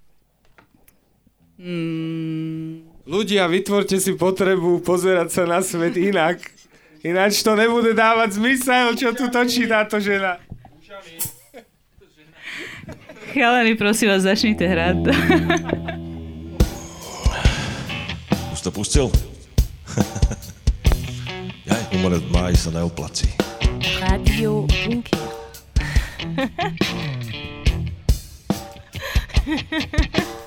Mm, Ľudia, vytvorte si potrebu pozerať sa na svet inak. Ináč to nebude dávať zmysel, čo tu točí táto žena. chalani, prosím vás, začnite hrať. Už to pustil? ja, ik maar het maar is dan heel plat. Radio Bunker. <laughs>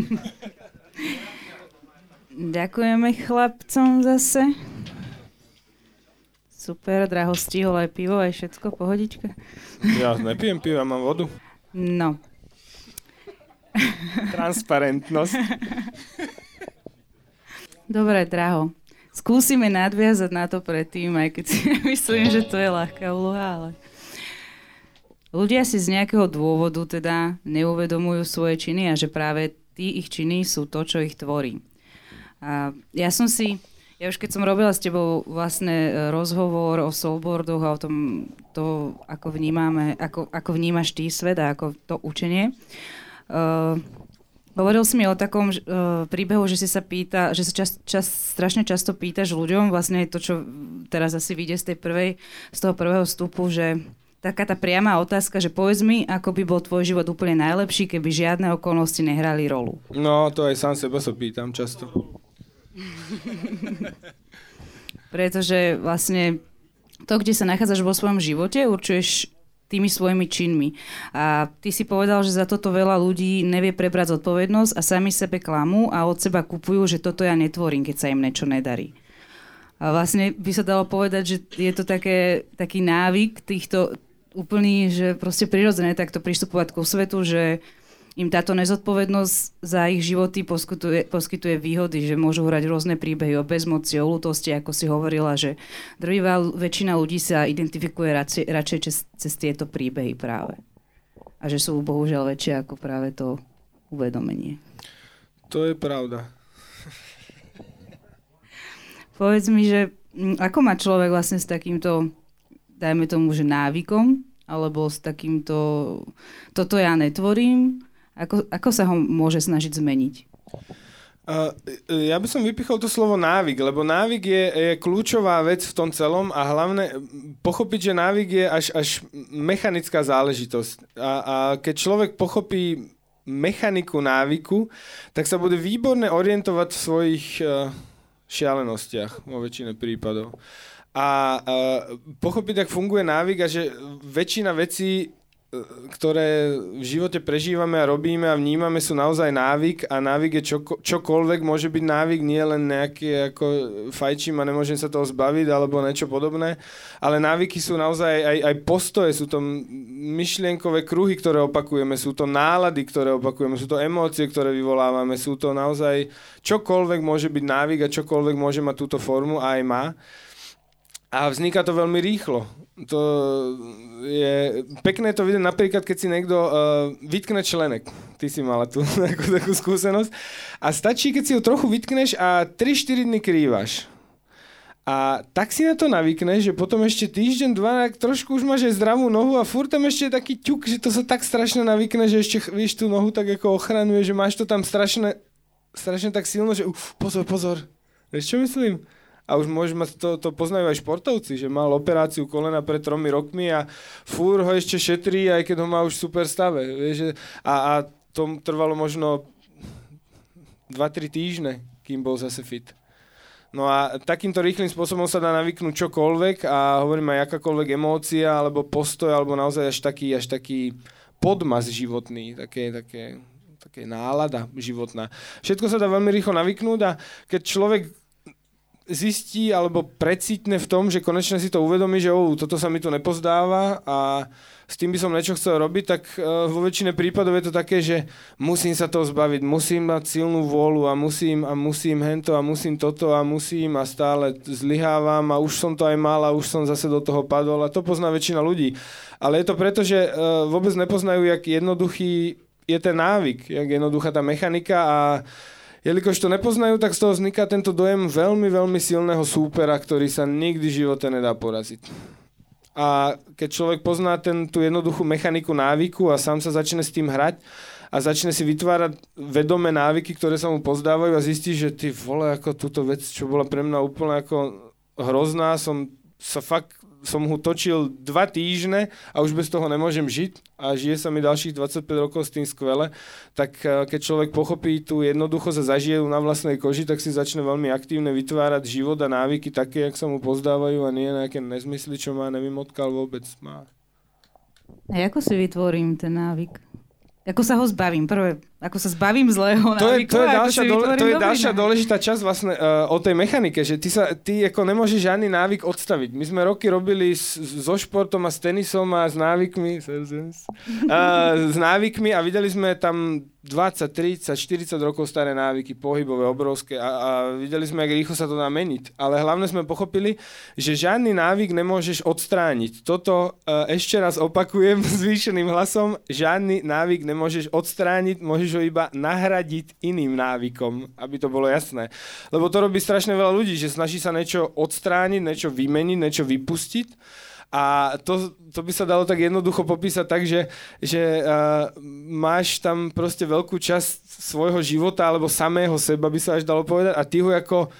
<laughs> Ďakujeme chlapcom zase. Super, draho stihol aj pivo, aj všetko, pohodička. Ja nepijem pivo, ja mám vodu. No, Transparentnosť. <laughs> dobre, draho. Skúsime nadviazať na to predtým, aj keď si <laughs> myslím, že to je ľahká úloha, ale... Ľudia si z nejakého dôvodu teda neuvedomujú svoje činy a že práve tí ich činy sú to, čo ich tvorí. A ja som si, ja už keď som robila s tebou vlastne e, rozhovor o soulboardoch a o tom, to, ako vnímame, ako, ako vnímaš ty svet a ako to učenie, uh, hovoril si mi o takom uh, príbehu, že si sa pýta, že sa čas, čas, strašne často pýtaš ľuďom, vlastne to, čo teraz asi vyjde z tej prvej, z toho prvého vstupu, že taká tá priama otázka, že povedz mi, ako by bol tvoj život úplne najlepší, keby žiadne okolnosti nehrali rolu. No, to aj sám seba sa pýtam často. <laughs> Pretože vlastne to, kde sa nachádzaš vo svojom živote, určuješ tými svojimi činmi. A ty si povedal, že za toto veľa ľudí nevie prebrať zodpovednosť a sami sebe klamú a od seba kupujú, že toto ja netvorím, keď sa im niečo nedarí. A vlastne by sa dalo povedať, že je to také, taký návyk týchto úplný, že proste prirodzené takto pristupovať ku svetu, že im táto nezodpovednosť za ich životy poskytuje, poskytuje výhody, že môžu hrať rôzne príbehy o bezmoci, o lutosti, ako si hovorila, že drvivá väčšina ľudí sa identifikuje radšej, radšej cez, cez tieto príbehy práve. A že sú bohužiaľ väčšie ako práve to uvedomenie. To je pravda. Povedz mi, že mm, ako má človek vlastne s takýmto, dajme tomu, že návykom, alebo s takýmto, toto ja netvorím, ako, ako sa ho môže snažiť zmeniť? Uh, ja by som vypichol to slovo návyk, lebo návyk je, je kľúčová vec v tom celom a hlavne pochopiť, že návyk je až, až mechanická záležitosť. A, a keď človek pochopí mechaniku návyku, tak sa bude výborne orientovať v svojich uh, šialenostiach vo väčšine prípadov. A uh, pochopiť, ak funguje návyk a že väčšina vecí ktoré v živote prežívame a robíme a vnímame sú naozaj návyk a návyk je čoko, čokoľvek môže byť návyk, nie len nejaké ako fajčím a nemôžem sa toho zbaviť alebo niečo podobné, ale návyky sú naozaj aj, aj postoje, sú to myšlienkové kruhy, ktoré opakujeme, sú to nálady, ktoré opakujeme, sú to emócie, ktoré vyvolávame, sú to naozaj čokoľvek môže byť návyk a čokoľvek môže mať túto formu a aj má. A vzniká to veľmi rýchlo. To je pekné to vidieť napríklad, keď si niekto uh, vytkne členek. Ty si mala tu <laughs> takú, takú skúsenosť. A stačí, keď si ho trochu vytkneš a 3-4 dny krývaš. A tak si na to navykneš, že potom ešte týždeň, dva, trošku už máš aj zdravú nohu a furt tam ešte je taký ťuk, že to sa tak strašne navykne, že ešte vieš tú nohu tak ako ochranuje, že máš to tam strašne, strašne tak silno, že uf, pozor, pozor. Vieš čo myslím? A už môže mať, to, to poznajú aj športovci, že mal operáciu kolena pred tromi rokmi a fúr ho ešte šetrí, aj keď ho má už v super stave. Vieš, a, a to trvalo možno 2-3 týždne, kým bol zase fit. No a takýmto rýchlým spôsobom sa dá navyknúť čokoľvek a hovorím aj akákoľvek emócia alebo postoj alebo naozaj až taký, až taký podmas životný, také, také, také nálada životná. Všetko sa dá veľmi rýchlo navyknúť a keď človek zistí alebo precítne v tom, že konečne si to uvedomí, že oh, toto sa mi tu nepozdáva a s tým by som niečo chcel robiť, tak uh, vo väčšine prípadov je to také, že musím sa toho zbaviť, musím mať silnú vôľu a musím a musím hento a musím toto a musím a stále zlyhávam a už som to aj mal a už som zase do toho padol a to pozná väčšina ľudí. Ale je to preto, že uh, vôbec nepoznajú, jak jednoduchý je ten návyk, jak jednoduchá tá mechanika a Jelikož to nepoznajú, tak z toho vzniká tento dojem veľmi, veľmi silného súpera, ktorý sa nikdy v živote nedá poraziť. A keď človek pozná ten, tú jednoduchú mechaniku návyku a sám sa začne s tým hrať a začne si vytvárať vedomé návyky, ktoré sa mu pozdávajú a zistí, že ty vole, ako túto vec, čo bola pre mňa úplne ako hrozná, som sa fakt som ho točil dva týždne a už bez toho nemôžem žiť a žije sa mi ďalších 25 rokov s tým skvele, tak eh, keď človek pochopí tú jednoduchosť a zažije na vlastnej koži, tak si začne veľmi aktívne vytvárať život a návyky také, jak sa mu pozdávajú a nie nejaké nezmysly, čo má neviem odkiaľ vôbec má. A ako si vytvorím ten návyk? Ako sa ho zbavím? Prvé, Ako sa zbavím zlého To je, to je ako ďalšia, dole, to je ďalšia dôležitá časť vlastne uh, o tej mechanike, že ty, sa, ty ako nemôžeš žiadny návyk odstaviť. My sme roky robili s, so športom a s tenisom a s návykmi, uh, s návykmi a videli sme tam 20, 30, 40 rokov staré návyky, pohybové, obrovské a, a videli sme, jak rýchlo sa to dá meniť. Ale hlavne sme pochopili, že žiadny návyk nemôžeš odstrániť. Toto uh, ešte raz opakujem <laughs> zvýšeným hlasom, žiadny návyk nemôžeš odstrániť, môžeš ho iba nahradiť iným návykom, aby to bolo jasné. Lebo to robí strašne veľa ľudí, že snaží sa niečo odstrániť, niečo vymeniť, niečo vypustiť a to, to by sa dalo tak jednoducho popísať tak, že, že uh, máš tam proste veľkú časť svojho života alebo samého seba by sa až dalo povedať a ty ho ako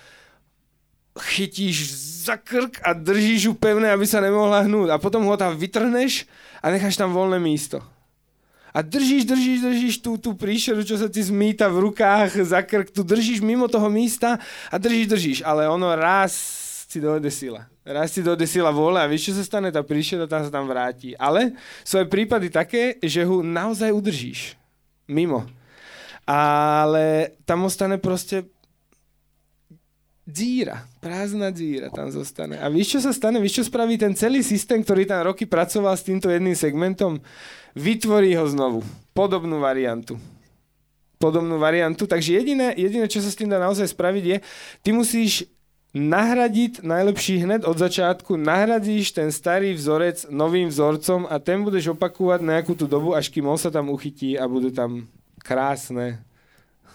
chytíš za krk a držíš ju pevné, aby sa nemohla hnúť a potom ho tam vytrhneš a necháš tam voľné místo. A držíš, držíš, držíš tú, tú príšeru, čo sa ti zmýta v rukách za krk, tu držíš mimo toho místa a držíš, držíš, ale ono raz si dojde sila. Raz si dojde sila vôle a vieš, čo sa stane? Tá príšera tam sa tam vráti. Ale sú aj prípady také, že ho naozaj udržíš. Mimo. Ale tam ostane proste díra, prázdna díra tam zostane. A víš, čo sa stane? Víš, čo spraví ten celý systém, ktorý tam roky pracoval s týmto jedným segmentom? Vytvorí ho znovu. Podobnú variantu. Podobnú variantu. Takže jediné, jediné, čo sa s tým dá naozaj spraviť je, ty musíš nahradiť najlepší hneď od začiatku, nahradíš ten starý vzorec novým vzorcom a ten budeš opakovať nejakú tú dobu, až kým on sa tam uchytí a bude tam krásne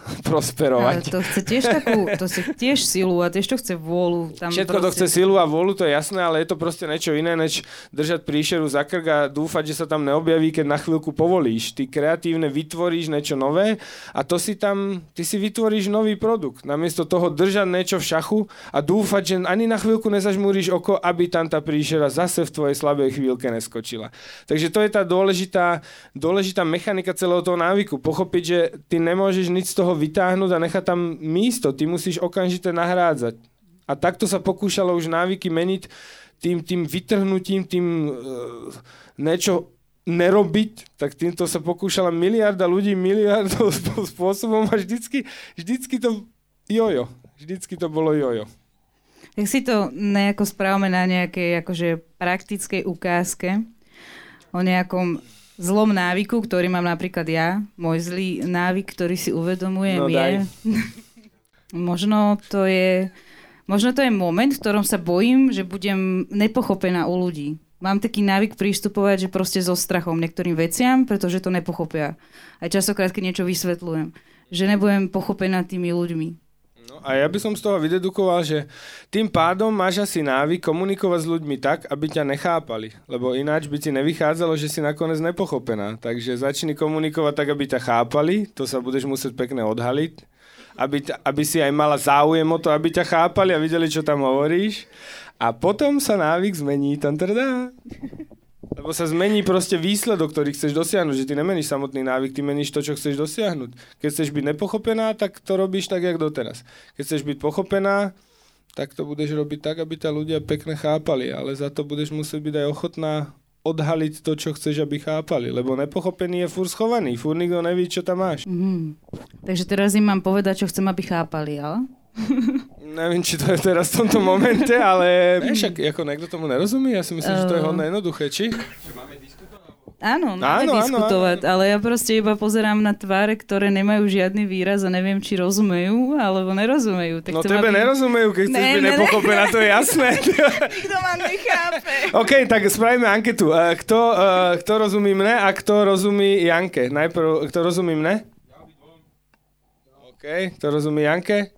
<laughs> Ale prosperovať. to chce tiež takú, to chce tiež silu a tiež to chce vôľu. Tam Všetko to chce silu a vôľu, to je jasné, ale je to proste niečo iné, než držať príšeru za krk a dúfať, že sa tam neobjaví, keď na chvíľku povolíš. Ty kreatívne vytvoríš niečo nové a to si tam, ty si vytvoríš nový produkt. Namiesto toho držať niečo v šachu a dúfať, že ani na chvíľku nezažmúriš oko, aby tam tá príšera zase v tvojej slabej chvíľke neskočila. Takže to je tá dôležitá, dôležitá mechanika celého toho návyku. Pochopiť, že ty nemôžeš nič z toho vytáhnuť a nechať tam místo. Ty musíš okamžite nahrádzať. A takto sa pokúšalo už návyky meniť tým, tým vytrhnutím, tým uh, niečo nerobiť, tak týmto sa pokúšala miliarda ľudí miliardov spô- <laughs> spôsobom a vždycky, vždycky to jojo. Vždycky to bolo jojo. Tak si to nejako správame na nejakej akože praktickej ukázke o nejakom zlom návyku, ktorý mám napríklad ja. Môj zlý návyk, ktorý si uvedomujem No, je... <laughs> možno to je... Možno to je moment, v ktorom sa bojím, že budem nepochopená u ľudí. Mám taký návyk prístupovať, že proste so strachom niektorým veciam, pretože to nepochopia. Aj častokrát, keď niečo vysvetľujem. Že nebudem pochopená tými ľuďmi. No a ja by som z toho vydedukoval, že tým pádom máš asi návyk komunikovať s ľuďmi tak, aby ťa nechápali. Lebo ináč by ti nevychádzalo, že si nakoniec nepochopená. Takže začni komunikovať tak, aby ťa chápali. To sa budeš musieť pekne odhaliť. Aby, ťa, aby si aj mala záujem o to, aby ťa chápali a videli, čo tam hovoríš. A potom sa návyk zmení. Tam trdá. Lebo sa zmení proste výsledok, ktorý chceš dosiahnuť. Že ty nemeníš samotný návyk, ty meníš to, čo chceš dosiahnuť. Keď chceš byť nepochopená, tak to robíš tak, jak doteraz. Keď chceš byť pochopená, tak to budeš robiť tak, aby ťa ľudia pekne chápali. Ale za to budeš musieť byť aj ochotná odhaliť to, čo chceš, aby chápali. Lebo nepochopený je fur schovaný. Fur nikto neví, čo tam máš. Mhm. Takže teraz im mám povedať, čo chcem, aby chápali, ale? Neviem, či to je teraz v tomto momente, ale... Ne, však ako niekto tomu nerozumí, ja si myslím, že to je Eh. hodné jednoduché, či? Áno, máme Áno, áno, diskutovať, ale ja proste iba pozerám na tváre, ktoré nemajú žiadny výraz a neviem, či rozumejú, alebo nerozumejú. Tak No chcem, tebe aby- nerozumejú, keď chceš Ne, byť ne, ne. nepochopená, to je <laughs> jasné. Nikto ma nechápe. OK, tak spravíme anketu. Eh, Kto, eh, kto rozumí mne a kto rozumí Janke? Najprv, kto rozumí mne? OK, kto rozumí Janke?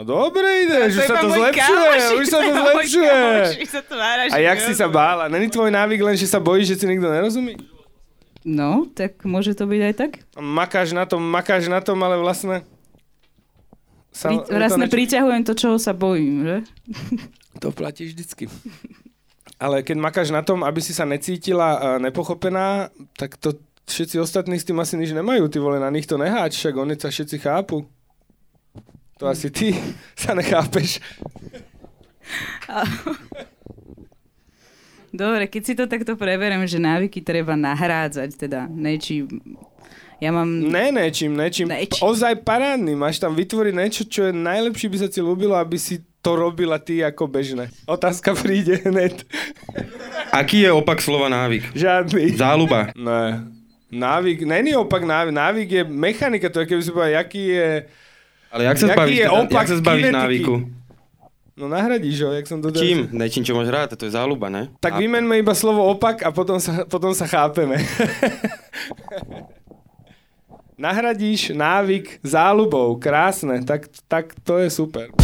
No dobre ideš, už sa to <laughs> zlepšuje, už sa to zlepšuje. A jak si sa bála? Není tvoj návyk len, že sa bojíš, že si nikto nerozumí? No, tak môže to byť aj tak? Makáš na tom, makáš na tom, ale vlastne... Sa, Pri, je to vlastne niečo- priťahujem to, čoho sa bojím, že? To platí vždycky. Ale keď makáš na tom, aby si sa necítila uh, nepochopená, tak to všetci ostatní s tým asi nič nemajú. Ty vole, na nich to neháč, však oni sa všetci chápu. To asi ty <laughs> sa nechápeš. <laughs> Dobre, keď si to takto preberiem, že návyky treba nahrádzať, teda nečím Ja mám... Ne, nečím, nečím. Nečím. Ozaj parádny. Máš tam vytvoriť niečo, čo je najlepšie by sa ti ľúbilo, aby si to robila ty ako bežné. Otázka príde hned. <laughs> Aký je opak slova návyk? Žiadny. Záľuba. Ne. Návyk, není opak návyk. Návyk je mechanika, to je keby si povedal, aký je... Ale jak sa zbavíš, je teda, opak jak sa zbavíš kinetiky? návyku? No nahradíš ho, jak som to Čím? Nečím, čo máš rád, to je záľuba, ne? Tak A- vymeňme iba slovo opak a potom sa, potom sa chápeme. <laughs> Nahradíš návyk záľubou. Krásne. Tak, tak to je super. <laughs>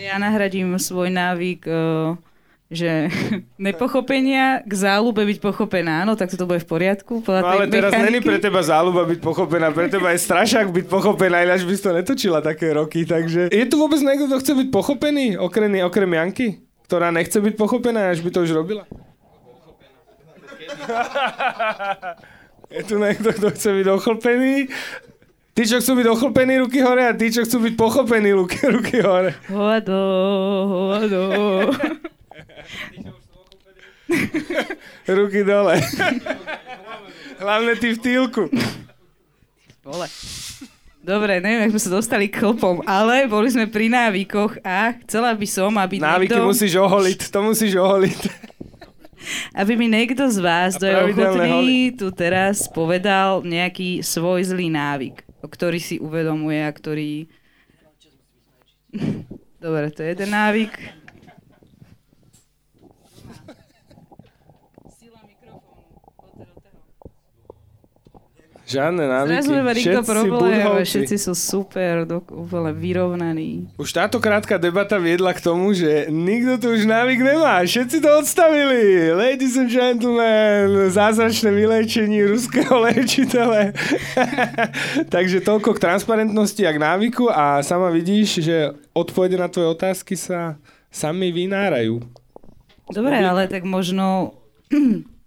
Ja nahradím svoj návyk, eh, že <laughs> nepochopenia k záľube byť pochopená. Áno, tak to bude v poriadku. Podľa No ale teraz mechaniky. není pre teba záľuba byť pochopená, pre teba je strašák byť pochopená, ináč by si to netočila také roky, takže... Je tu vôbec niekto, kto chce byť pochopený, okrem, okrem Janky? Ktorá nechce byť pochopená, až by to už robila? <laughs> Je tu niekto, kto chce byť ochlpený? Tí, čo chcú byť ochlpení, ruky hore a tí, čo chcú byť pochopení, ruky, ruky hore. Hovado, hovado. <laughs> Ruky dole. <laughs> Hlavne ty v týlku. Vole. Dobre, neviem, ako sme sa dostali k chlpom, ale boli sme pri návykoch a chcela by som, aby Návyky niekto, musíš oholiť, to musíš oholiť. aby mi niekto z vás, A kto je ochotný, tu teraz povedal nejaký svoj zlý návyk, o ktorý si uvedomuje a ktorý... <laughs> Dobre, to je jeden návyk. Žiadne návyky. Zrazu iba nikto problém, všetci sú super, do, úplne vyrovnaní. Už táto krátka debata viedla k tomu, že nikto tu už návyk nemá. Všetci to odstavili. Ladies and gentlemen, zázračné vylečenie ruského <laughs> liečitele. <laughs> Takže toľko k transparentnosti a k návyku a sama vidíš, že odpovede na tvoje otázky sa sami vynárajú. Dobre, ale tak možno... <clears throat>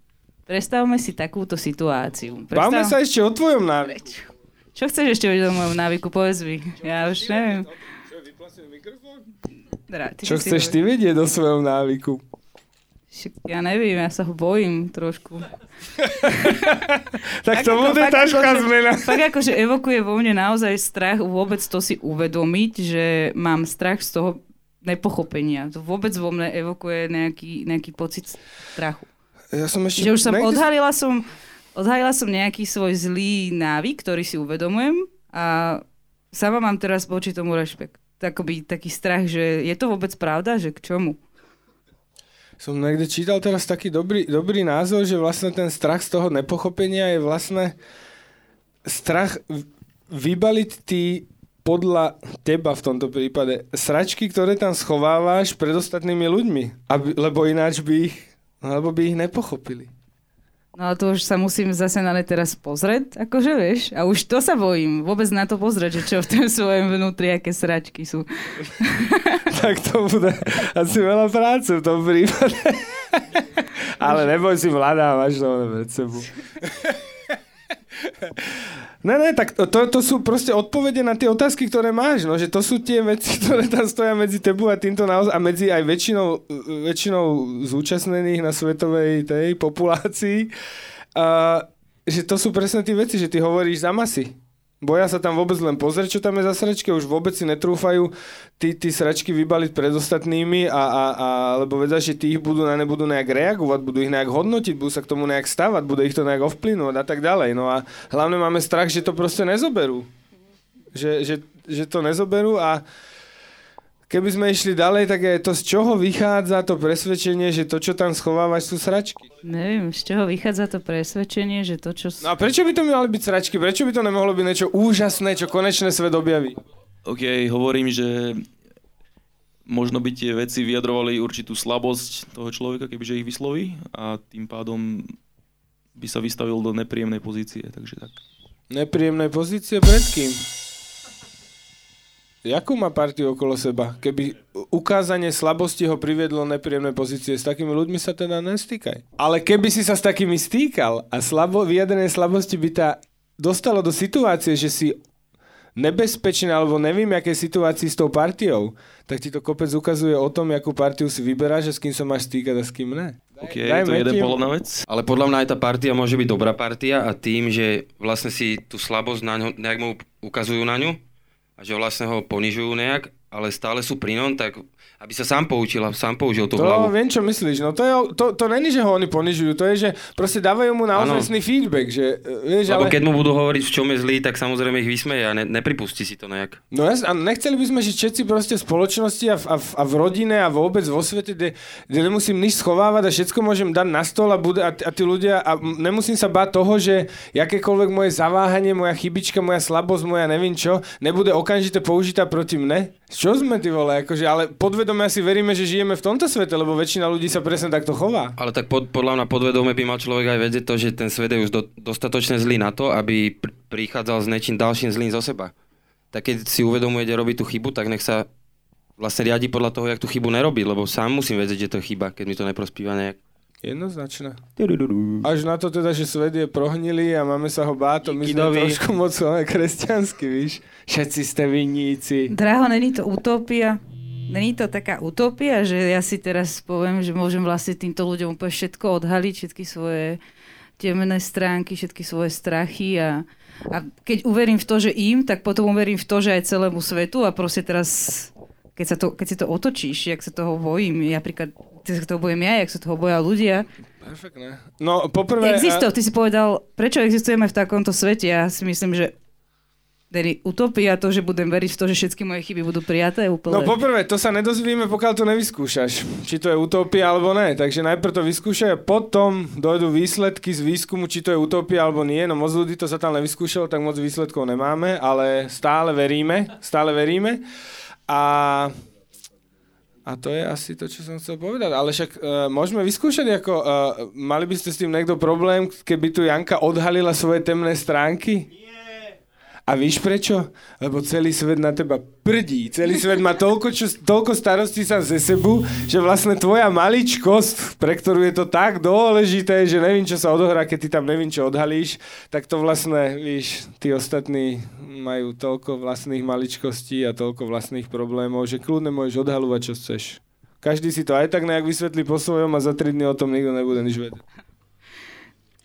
Predstavme si takúto situáciu. Bavme sa ešte o tvojom návyku. Čo chceš ešte o mojom návyku? Povedz mi. Ja už neviem. Čo chceš ty vedieť o svojom návyku? Ja neviem, ja sa ho bojím trošku. <laughs> Tak to bude ťažká zmena. <laughs> Fakt akože evokuje vo mne naozaj strach vôbec to si uvedomiť, že mám strach z toho nepochopenia. To vôbec vo mne evokuje nejaký, nejaký pocit strachu. Ja som ešte... Že už som odhalila som, odhalila som nejaký svoj zlý návyk, ktorý si uvedomujem a sama mám teraz voči tomu rešpekt. Takoby taký strach, že je to vôbec pravda, že k čomu? Som niekde čítal teraz taký dobrý, dobrý názor, že vlastne ten strach z toho nepochopenia je vlastne strach vybaliť ty podľa teba v tomto prípade sračky, ktoré tam schovávaš pred ostatnými ľuďmi, aby, lebo ináč by ich, lebo by ich nepochopili. No ale to už sa musím zase na ne teraz pozrieť, akože vieš. A už to sa bojím, vôbec na to pozrieť, že čo v tom svojom vnútri, aké sračky sú. <laughs> tak to bude asi veľa práce v tom prípade. <laughs> Ale neboj si mladá, máš to pred sebou. <laughs> Ne, ne, tak to, to sú proste odpovede na tie otázky, ktoré máš, no, že to sú tie veci, <laughs> ktoré tam stoja medzi tebou a týmto naozaj, a medzi aj väčšinou, väčšinou zúčastnených na svetovej tej populácii, a, že to sú presne tie veci, že ty hovoríš za masy. Boja sa tam vôbec len pozrieť, čo tam je za sračky, už vôbec si netrúfajú tí, tí sračky vybaliť pred ostatnými, a, a, a, lebo vedia, že tí ich budú na ne budú nejak reagovať, budú ich nejak hodnotiť, budú sa k tomu nejak stavať, bude ich to nejak ovplyvnúť a tak ďalej. No a hlavne máme strach, že to proste nezoberú. Že, že, že to nezoberú a keby sme išli ďalej, tak je to z čoho vychádza to presvedčenie, že to, čo tam schovávaš, sú sračky. Neviem, z čoho vychádza to presvedčenie, že to, čo... No a prečo by to mali byť sračky? Prečo by to nemohlo byť niečo úžasné, čo konečne svet objaví? OK, hovorím, že možno by tie veci vyjadrovali určitú slabosť toho človeka, kebyže ich vysloví a tým pádom by sa vystavil do nepríjemnej pozície, takže tak. Nepríjemnej pozície pred kým? Jakú má partiu okolo seba? Keby ukázanie slabosti ho priviedlo nepríjemné pozície, s takými ľuďmi sa teda nestýkaj. Ale keby si sa s takými stýkal a slabo, vyjadrené slabosti by ťa dostalo do situácie, že si nebezpečné alebo neviem, aké situácii s tou partiou, tak ti to kopec ukazuje o tom, akú partiu si vyberáš a s kým sa máš stýkať a s kým ne. OK, je to jeden pohľad na vec. Ale podľa mňa aj tá partia môže byť dobrá partia a tým, že vlastne si tú slabosť na ňo, nejak mu ukazujú na ňu a že vlastne ho ponižujú nejak, ale stále sú pri ňom, tak aby sa sám poučil a sám použil tú To hlavu. viem, čo myslíš. No to, je, to, to není, že ho oni ponižujú, to je, že proste dávajú mu naozajstný feedback, že e, vieš, Lebo ale... keď mu budú hovoriť, v čom je zlý, tak samozrejme ich vysmeje a ne, nepripustí si to nejak. No jasne, a nechceli by sme žiť všetci proste v spoločnosti a v, a v, a v rodine a vôbec vo svete, kde, kde nemusím nič schovávať a všetko môžem dať na stôl a, bude, a, a tí ľudia, a nemusím sa báť toho, že jakékoľvek moje zaváhanie, moja chybička, moja slabosť, moja neviem čo, nebude okamžite použitá proti mne. Čo sme ty vole, akože, ale podvedome asi veríme, že žijeme v tomto svete, lebo väčšina ľudí sa presne takto chová. Ale tak pod, podľa mňa podvedome by mal človek aj vedieť to, že ten svet je už do, dostatočne zlý na to, aby pr- prichádzal s niečím ďalším zlým zo seba. Tak keď si uvedomuje, že robí tú chybu, tak nech sa vlastne riadi podľa toho, jak tú chybu nerobí, lebo sám musím vedieť, že to je chyba, keď mi to neprospíva nejak. Jednoznačné. Až na to teda, že svet je prohnilý a máme sa ho báť, to my sme Kidovi. trošku moc <laughs> ale kresťansky, víš. Všetci ste vinníci. Draho, není to utopia? Není to taká utopia, že ja si teraz poviem, že môžem vlastne týmto ľuďom úplne všetko odhaliť, všetky svoje temné stránky, všetky svoje strachy a, a keď uverím v to, že im, tak potom uverím v to, že aj celému svetu a proste teraz, keď, sa to, keď si to otočíš, jak sa toho bojím, ja napríklad, keď sa toho bojím ja, jak sa toho boja ľudia, Perfektné. No, poprvé... Existuje, ty si povedal, prečo existujeme v takomto svete? Ja si myslím, že tedy utopia to, že budem veriť v to, že všetky moje chyby budú prijaté úplne. No poprvé, to sa nedozvieme, pokiaľ to nevyskúšaš. Či to je utopia alebo ne. Takže najprv to vyskúšaj a potom dojdú výsledky z výskumu, či to je utopia alebo nie. No moc ľudí to sa tam nevyskúšalo, tak moc výsledkov nemáme, ale stále veríme, stále veríme. A a to je asi to, čo som chcel povedať. Ale však uh, môžeme vyskúšať, ako uh, mali by ste s tým niekto problém, keby tu Janka odhalila svoje temné stránky? A víš prečo? Lebo celý svet na teba prdí. Celý svet má toľko, čo, toľko starostí sa ze sebu, že vlastne tvoja maličkosť, pre ktorú je to tak dôležité, že neviem, čo sa odohrá, keď ty tam neviem, čo odhalíš, tak to vlastne, víš, tí ostatní majú toľko vlastných maličkostí a toľko vlastných problémov, že kľudne môžeš odhalovať, čo chceš. Každý si to aj tak nejak vysvetlí po svojom a za 3 dny o tom nikto nebude nič vedieť.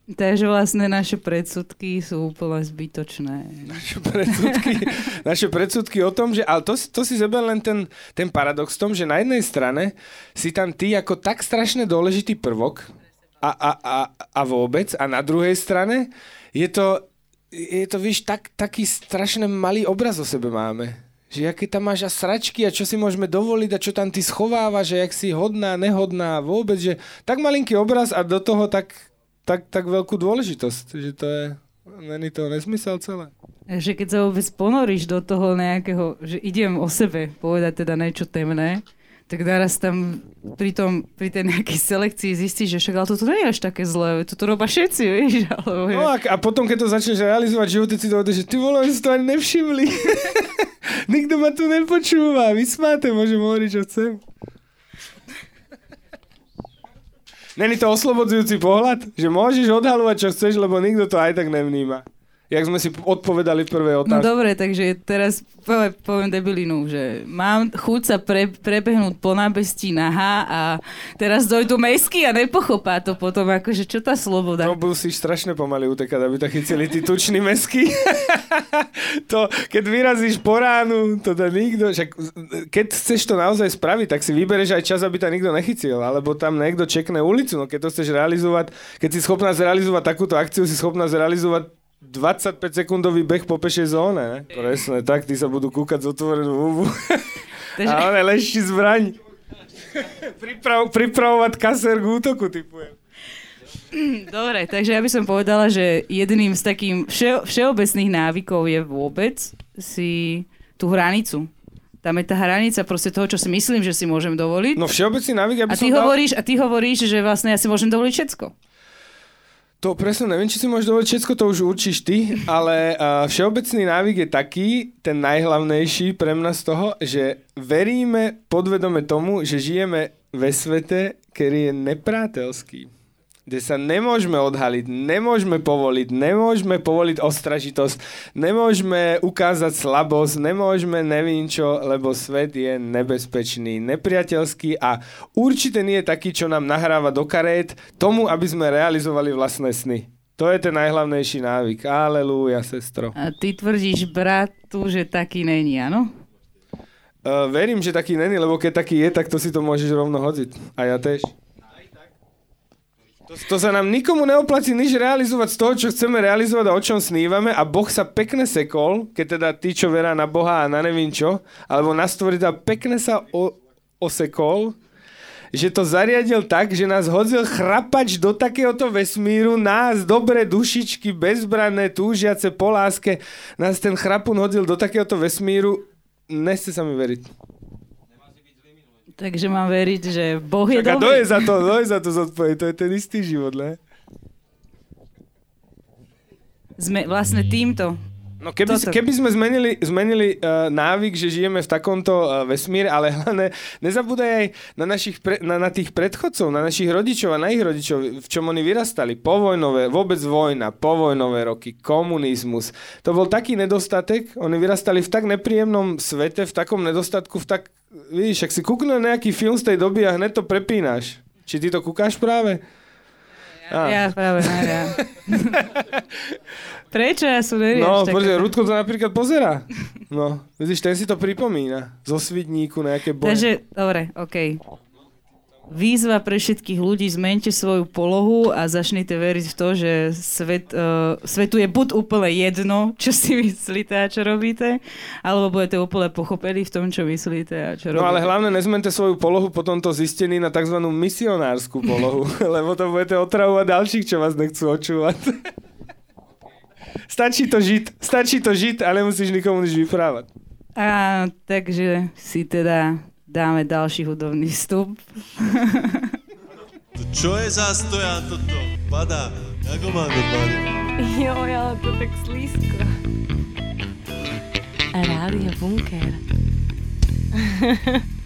Takže vlastne naše predsudky sú úplne zbytočné. Naše predsudky, <laughs> naše predsudky o tom, že... Ale to, to si zeber len ten, ten paradox v tom, že na jednej strane si tam ty ako tak strašne dôležitý prvok a, a, a, a vôbec, a na druhej strane je to, je to víš, tak, taký strašne malý obraz o sebe máme. Že aké tam máš a sračky a čo si môžeme dovoliť a čo tam ty schovávaš, že jak si hodná, nehodná, vôbec, že tak malinký obraz a do toho tak, tak, tak veľkú dôležitosť, že to je, není to nesmysel celé. Že keď sa vôbec ponoríš do toho nejakého, že idem o sebe povedať teda niečo temné, tak naraz tam pri, tom, pri tej nejakej selekcii zistíš, že však ale toto nie je až také zlé, toto robia všetci, vieš. <laughs> Alebo, No a, a potom, keď to začneš realizovať v živote, si dohodneš, že ty vole, si to ani nevšimli. <laughs> Nikto ma tu nepočúva, vysmáte, môžem hovoriť, čo chcem. Není to oslobodzujúci pohľad? Že môžeš odhalovať, čo chceš, lebo nikto to aj tak nevníma. Jak sme si odpovedali v prvej No otázke. dobre, takže teraz poviem, debilinu, že mám chuť sa pre, prebehnúť po nábestí nahá a teraz dojdu mesky a nepochopá to potom, akože čo tá sloboda. To musíš strašne pomaly utekať, aby to chytili tí tuční mesky. <laughs> to, keď vyrazíš po ránu, to dá nikto... Však, keď chceš to naozaj spraviť, tak si vybereš aj čas, aby ťa nikto nechytil. Alebo tam niekto čekne ulicu. No keď to chceš realizovať, keď si schopná zrealizovať takúto akciu, si schopná zrealizovať 25 sekundový beh po pešej zóne. Ne? Presne, tak tí sa budú kúkať z otvorenú hubu. Takže- A one leží zbraň. Priprav, pripravovať kaser k útoku, typujem. Dobre, takže ja by som povedala, že jedným z takým vše, všeobecných návykov je vôbec si tú hranicu. Tam je tá hranica proste toho, čo si myslím, že si môžem dovoliť. No všeobecný návyk, ja by a som ty, dal... hovoríš, a ty hovoríš, že vlastne ja si môžem dovoliť všetko. To presne neviem, či si môžeš dovoliť všetko, to už určíš ty, ale uh, všeobecný návyk je taký, ten najhlavnejší pre mňa z toho, že veríme podvedome tomu, že žijeme ve svete, ktorý je neprátelský. Kde sa nemôžeme odhaliť, nemôžeme povoliť, nemôžeme povoliť ostražitosť, nemôžeme ukázať slabosť, nemôžeme nevím čo, lebo svet je nebezpečný, nepriateľský a určite nie je taký, čo nám nahráva do karét tomu, aby sme realizovali vlastné sny. To je ten najhlavnejší návyk. Aleluja, sestro. A ty tvrdíš bratu, že taký není, áno? Uh, verím, že taký není, lebo keď taký je, tak to si to môžeš rovno hodiť. A ja tiež. To, sa nám nikomu neoplatí nič realizovať z toho, čo chceme realizovať a o čom snívame a Boh sa pekne sekol, keď teda tí, čo verá na Boha a na nevím čo, alebo na stvoriteľa, pekne sa o, osekol, že to zariadil tak, že nás hodil chrapač do takéhoto vesmíru, nás, dobré dušičky, bezbranné, túžiace po láske, nás ten chrapun hodil do takéhoto vesmíru, nechce sa mi veriť. Takže mám veriť, že Boh je Čaká, dobrý. kto je za to, kto je za to zodpovedný? To je ten istý život, ne? Sme vlastne týmto. No keby, Toto. keby sme zmenili, zmenili uh, návyk, že žijeme v takomto uh, vesmíre, ale <laughs> hlavne nezabúdaj aj na, našich pre, na, na tých predchodcov, na našich rodičov a na ich rodičov, v čom oni vyrastali. Povojnové, vôbec vojna, povojnové roky, komunizmus. To bol taký nedostatek, oni vyrastali v tak nepríjemnom svete, v takom nedostatku, v tak... Vidíš, ak si kúknul na nejaký film z tej doby a hneď to prepínaš. Či ty to kúkáš práve? Á. Ja práve <laughs> ja. Prečo ja som nevieš? No, počkaj, Rudko to napríklad pozera. No, vidíš, ten si to pripomína. Zo Svidníku nejaké boje. Takže, dobre, OK. Výzva pre všetkých ľudí, zmente svoju polohu a začnite veriť v to, že svet, uh, svetu je buď úplne jedno, čo si <laughs> myslíte a čo robíte, alebo budete úplne pochopení v tom, čo myslíte a čo robíte. No ale hlavne nezmente svoju polohu po tomto zistení na tzv. misionárskú polohu, <laughs> lebo to budete otravovať ďalších, čo vás nechcú očúvať. <laughs> stačí to žiť, stačí to žiť a nemusíš nikomu nič vyprávať. A takže si teda dáme ďalší hudobný vstup. To čo je za stojan toto? Padá. Ako mám dopadne? Jo, ale to tak slízko. Rádio Bunker. <laughs>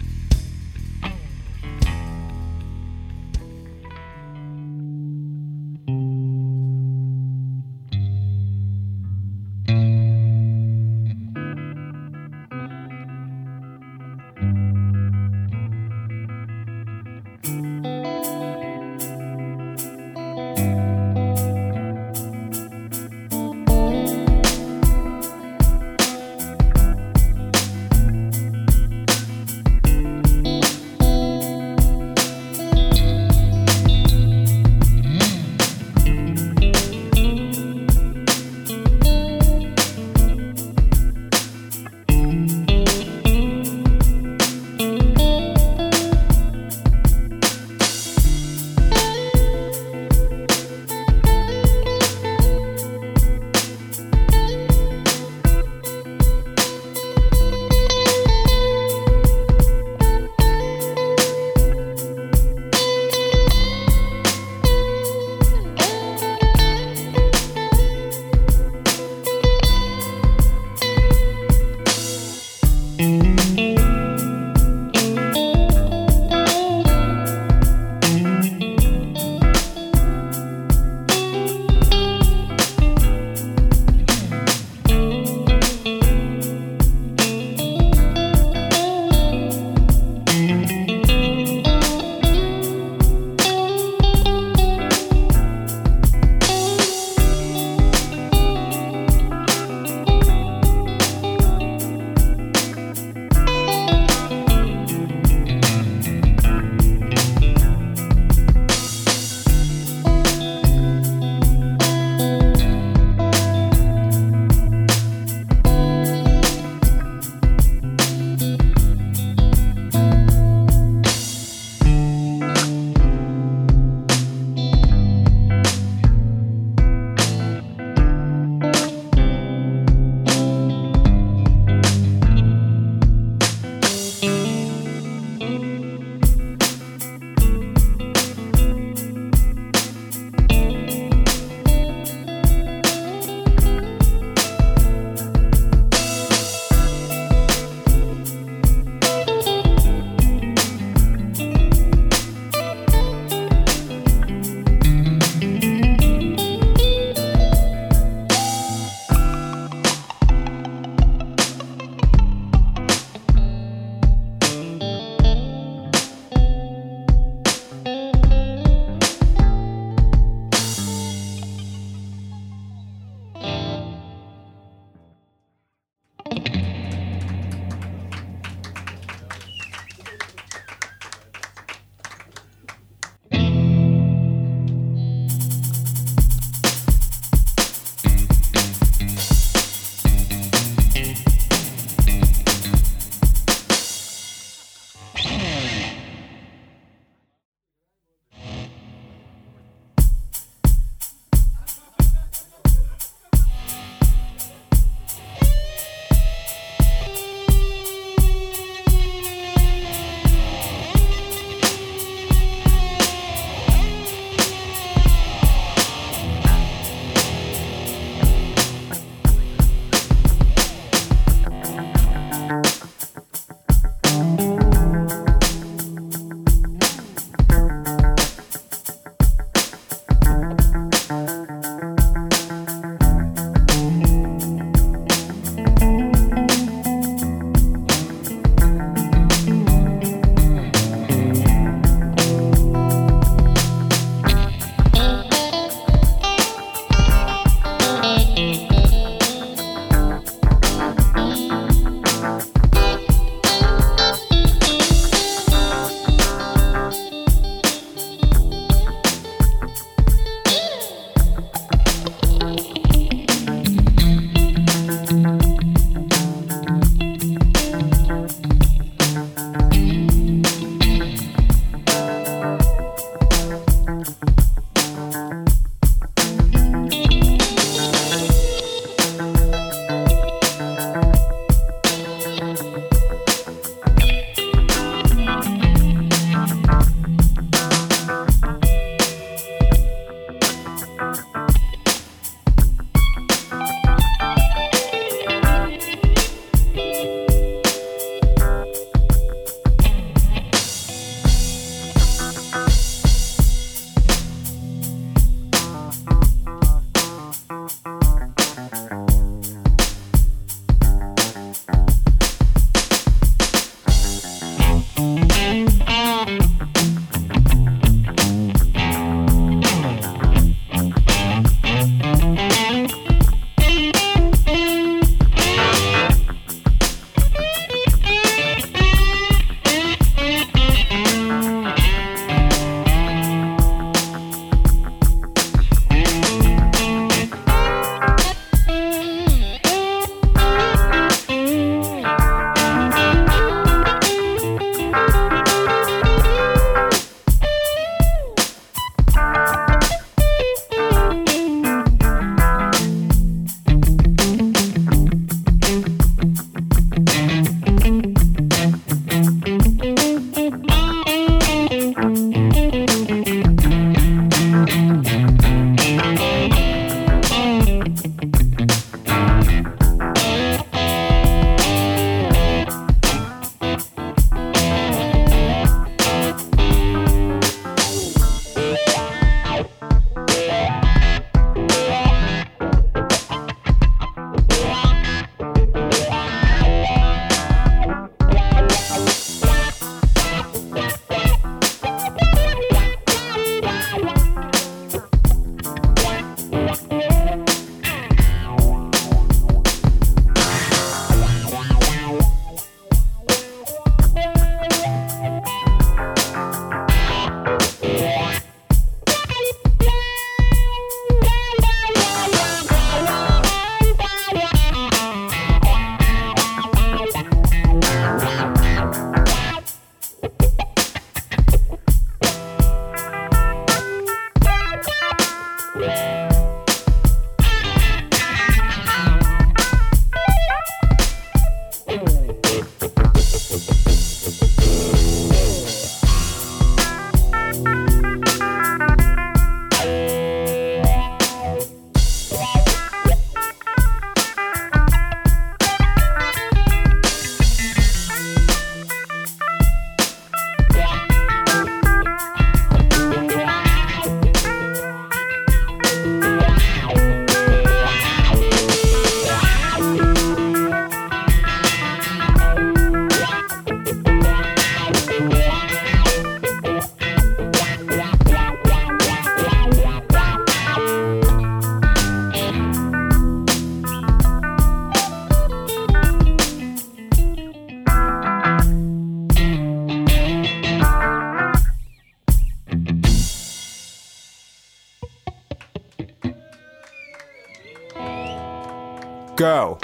go.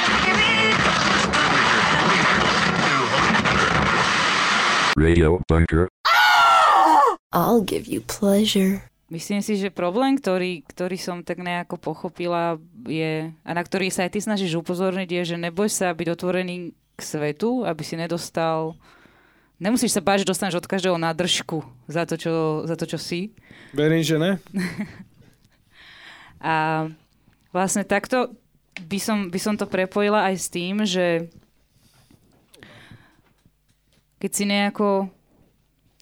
Radio Bunker. I'll give you pleasure. Myslím si, že problém, ktorý, ktorý som tak nejako pochopila, je, a na ktorý sa aj ty snažíš upozorniť, je, že neboj sa byť otvorený k svetu, aby si nedostal... Nemusíš sa báť, že dostaneš od každého nádržku za to, čo, za to, čo si. Verím, že ne. <laughs> A vlastne takto by som, by som to prepojila aj s tým, že keď si nejako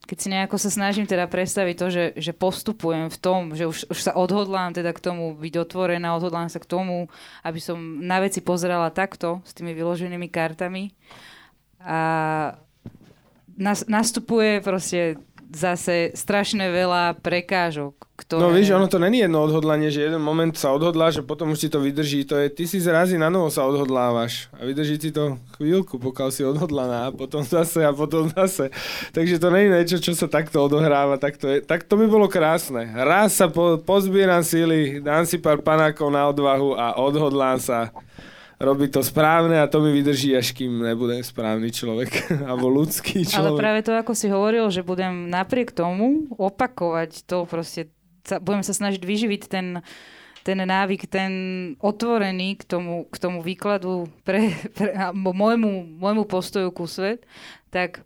keď si nejako sa snažím teda predstaviť to, že, že postupujem v tom, že už, už sa odhodlám teda k tomu byť otvorená, odhodlám sa k tomu, aby som na veci pozerala takto, s tými vyloženými kartami. A nas, nastupuje proste zase strašne veľa prekážok, ktoré... No víš, ono to není jedno odhodlanie, že jeden moment sa odhodláš a potom už ti to vydrží. To je, ty si zrazy na novo sa odhodlávaš a vydrží ti to chvíľku, pokiaľ si odhodlaná a potom zase a potom zase. Takže to není niečo, čo sa takto odohráva. Tak to, je, tak to by bolo krásne. Raz sa po, pozbieram síly, dám si pár panákov na odvahu a odhodlám sa robiť to správne a to mi vydrží, až kým nebudem správny človek <laughs> alebo ľudský človek. Ale práve to, ako si hovoril, že budem napriek tomu opakovať to proste, budem sa snažiť vyživiť ten, ten návyk, ten otvorený k tomu, k tomu výkladu pre, <laughs> pre môjmu, môjmu postoju ku svet, tak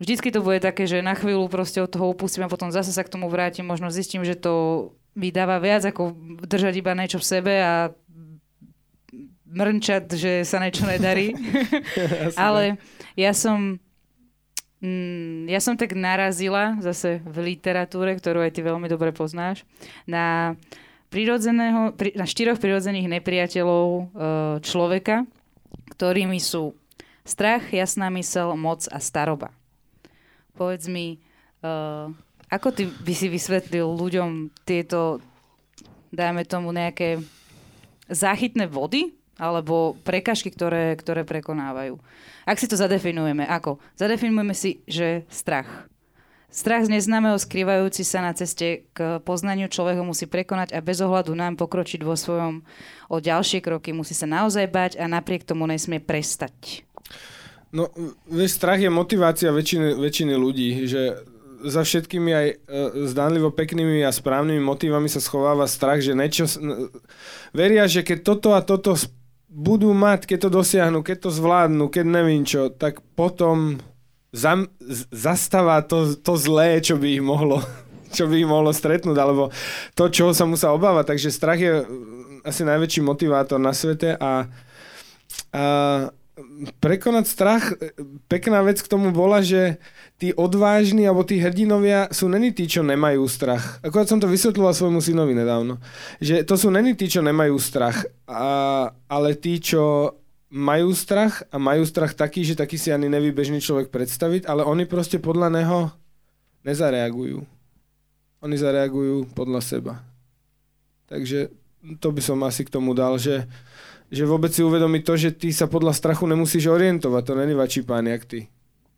vždycky to bude také, že na chvíľu proste od toho upustím a potom zase sa k tomu vrátim, možno zistím, že to mi dáva viac ako držať iba niečo v sebe a mrnčať, že sa niečo nedarí. <laughs> Ale ja som mm, ja som tak narazila zase v literatúre, ktorú aj ty veľmi dobre poznáš, na, prirodzeného, na štyroch prirodzených nepriateľov e, človeka, ktorými sú strach, jasná mysel, moc a staroba. Povedz mi, uh, ako ty by si vysvetlil ľuďom tieto, dajme tomu, nejaké záchytné vody, alebo prekažky, ktoré, ktoré prekonávajú. Ak si to zadefinujeme, ako? Zadefinujeme si, že strach. Strach z neznámeho skrývajúci sa na ceste k poznaniu človeka musí prekonať a bez ohľadu nám pokročiť vo svojom o ďalšie kroky. Musí sa naozaj bať a napriek tomu nesmie prestať. No, vieš, strach je motivácia väčšiny, väčšiny ľudí, že za všetkými aj e, zdánlivo peknými a správnymi motívami sa schováva strach, že niečo... Veria, že keď toto a toto budú mať, keď to dosiahnu, keď to zvládnu, keď neviem čo, tak potom zam, zastáva to, to zlé, čo by ich mohlo <laughs> čo by ich mohlo stretnúť, alebo to, čo sa musia obávať. Takže strach je asi najväčší motivátor na svete a, a prekonať strach, pekná vec k tomu bola, že tí odvážni alebo tí hrdinovia sú není tí, čo nemajú strach. Akorát som to vysvetloval svojmu synovi nedávno. Že to sú není tí, čo nemajú strach, a, ale tí, čo majú strach a majú strach taký, že taký si ani nevie bežný človek predstaviť, ale oni proste podľa neho nezareagujú. Oni zareagujú podľa seba. Takže to by som asi k tomu dal, že, že vôbec si uvedomiť to, že ty sa podľa strachu nemusíš orientovať. To není vačí pán, jak ty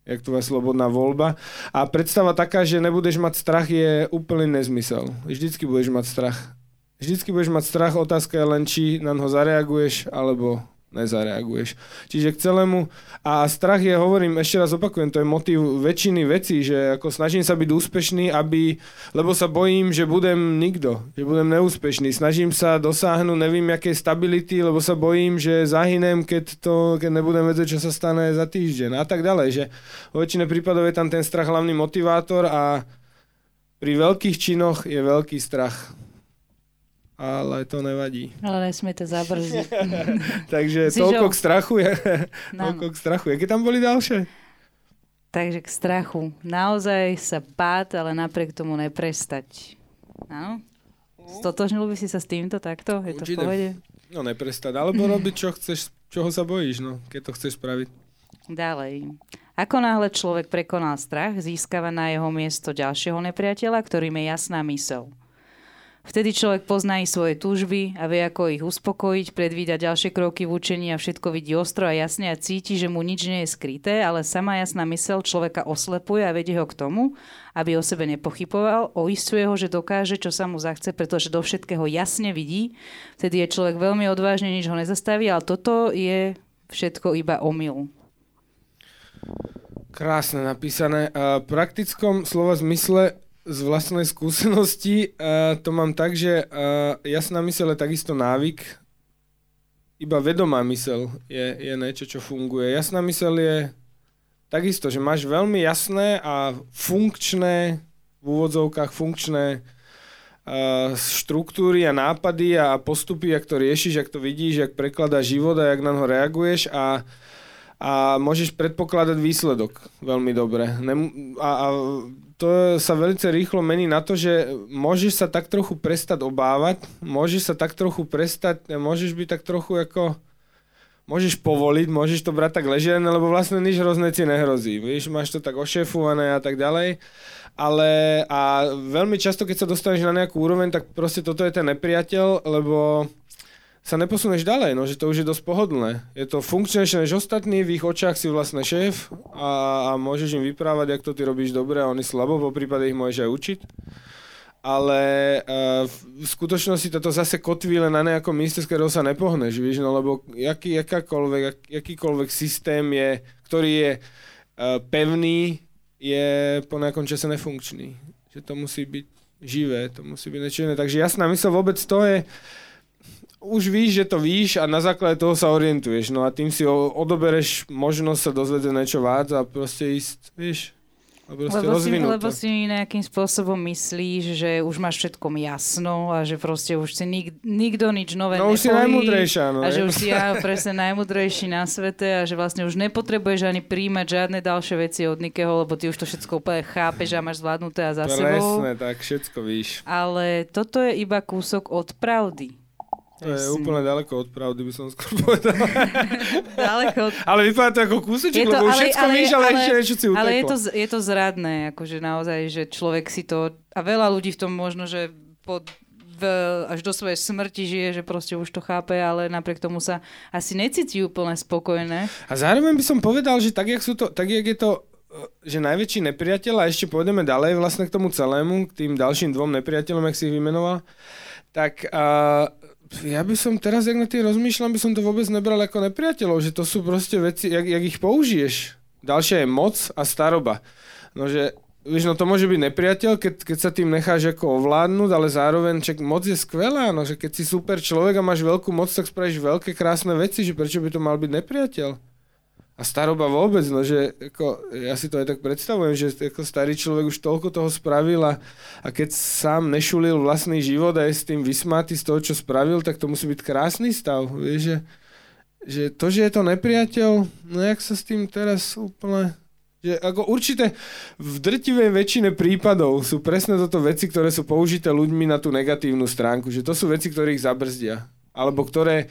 jak tvoja slobodná voľba. A predstava taká, že nebudeš mať strach je úplný nezmysel. Vždycky budeš mať strach. Vždycky budeš mať strach, otázka je len, či na ho zareaguješ, alebo nezareaguješ. Čiže k celému... A strach je, hovorím, ešte raz opakujem, to je motiv väčšiny vecí, že ako snažím sa byť úspešný, aby... Lebo sa bojím, že budem nikto, že budem neúspešný. Snažím sa dosáhnuť nevím, aké stability, lebo sa bojím, že zahynem, keď, to, keď nebudem vedieť, čo sa stane za týždeň a tak ďalej. Že vo väčšine prípadov je tam ten strach hlavný motivátor a pri veľkých činoch je veľký strach ale to nevadí. Ale nesmie to zabrzdiť. <laughs> Takže si <laughs> toľko k strachu je. toľko k strachu. Keď tam boli ďalšie? Takže k strachu. Naozaj sa pád, ale napriek tomu neprestať. Áno? Stotožnil by si sa s týmto takto? Je to v pohode? No neprestať, alebo robiť, čo chceš, čoho sa bojíš, no, keď to chceš spraviť. Ďalej. Ako náhle človek prekonal strach, získava na jeho miesto ďalšieho nepriateľa, ktorým je jasná mysel. Vtedy človek pozná i svoje túžby a vie, ako ich uspokojiť, predvída ďalšie kroky v učení a všetko vidí ostro a jasne a cíti, že mu nič nie je skryté, ale sama jasná mysel človeka oslepuje a vedie ho k tomu, aby o sebe nepochyboval, oistuje ho, že dokáže, čo sa mu zachce, pretože do všetkého jasne vidí. Vtedy je človek veľmi odvážny, nič ho nezastaví, ale toto je všetko iba omyl. Krásne napísané. A praktickom slova zmysle z vlastnej skúsenosti uh, to mám tak, že uh, jasná mysel je takisto návyk, iba vedomá mysel je, je niečo, čo funguje. Jasná mysel je takisto, že máš veľmi jasné a funkčné, v úvodzovkách funkčné uh, štruktúry a nápady a postupy, ak to riešiš, ak to vidíš, ak prekladá život a jak na ho reaguješ a a môžeš predpokladať výsledok veľmi dobre. a, a to sa veľmi rýchlo mení na to, že môžeš sa tak trochu prestať obávať, môžeš sa tak trochu prestať, môžeš byť tak trochu ako môžeš povoliť, môžeš to brať tak ležené, lebo vlastne nič hrozné ti nehrozí. Víš, máš to tak ošefované a tak ďalej. Ale a veľmi často, keď sa dostaneš na nejakú úroveň, tak proste toto je ten nepriateľ, lebo sa neposuneš ďalej, no, že to už je dosť pohodlné. Je to funkčnejšie než ostatní, v ich očiach si vlastne šéf a, a môžeš im vyprávať, jak to ty robíš dobre a oni slabo, po prípade ich môžeš aj učiť. Ale uh, v skutočnosti toto zase kotví len na nejakom mieste, z ktorého sa nepohneš, víš, no lebo jaký, jakákoľvek, jak, jakýkoľvek systém je, ktorý je uh, pevný, je po nejakom čase nefunkčný. Že to musí byť živé, to musí byť niečo. Takže jasná mysl vôbec to je, už víš, že to víš a na základe toho sa orientuješ. No a tým si odobereš možnosť sa dozvedieť niečo vác a proste ísť, vieš, a proste lebo, si, lebo si nejakým spôsobom myslíš, že už máš všetkom jasno a že proste už si nik, nikto nič nové No už si najmudrejšia, no. A že už si ja <laughs> presne najmudrejší na svete a že vlastne už nepotrebuješ ani príjmať žiadne ďalšie veci od nikoho, lebo ty už to všetko úplne chápeš a máš zvládnuté a za Presne, sebou. Presne, tak všetko víš. Ale toto je iba kúsok od pravdy. To je úplne ďaleko od pravdy, by som skôr povedal. <laughs> ďaleko od... Ale vypadá to ako kúsoček, lebo už všetko ale, víš, ale, ale ešte niečo si uteklo. Ale je to, je to zradné, akože naozaj, že človek si to... A veľa ľudí v tom možno, že pod v, až do svojej smrti žije, že proste už to chápe, ale napriek tomu sa asi necíti úplne spokojné. A zároveň by som povedal, že tak, jak, sú to, tak, jak je to že najväčší nepriateľ, a ešte pôjdeme ďalej vlastne k tomu celému, k tým ďalším dvom nepriateľom, jak si ich vymenoval, tak uh, ja by som teraz, jak na tým rozmýšľam, by som to vôbec nebral ako nepriateľov, že to sú proste veci, jak, jak ich použiješ. Ďalšia je moc a staroba. No že, vieš, no to môže byť nepriateľ, keď, keď sa tým necháš ako ovládnuť, ale zároveň, čak moc je skvelá, no že keď si super človek a máš veľkú moc, tak spravíš veľké krásne veci, že prečo by to mal byť nepriateľ? A staroba vôbec, no že ako, ja si to aj tak predstavujem, že ako starý človek už toľko toho spravil a, a keď sám nešulil vlastný život a je s tým vysmátý z toho, čo spravil, tak to musí byť krásny stav. Vieš, že, že to, že je to nepriateľ, no jak sa s tým teraz úplne... Že ako určite v drtivej väčšine prípadov sú presne toto veci, ktoré sú použité ľuďmi na tú negatívnu stránku. Že to sú veci, ktoré ich zabrzdia. Alebo ktoré,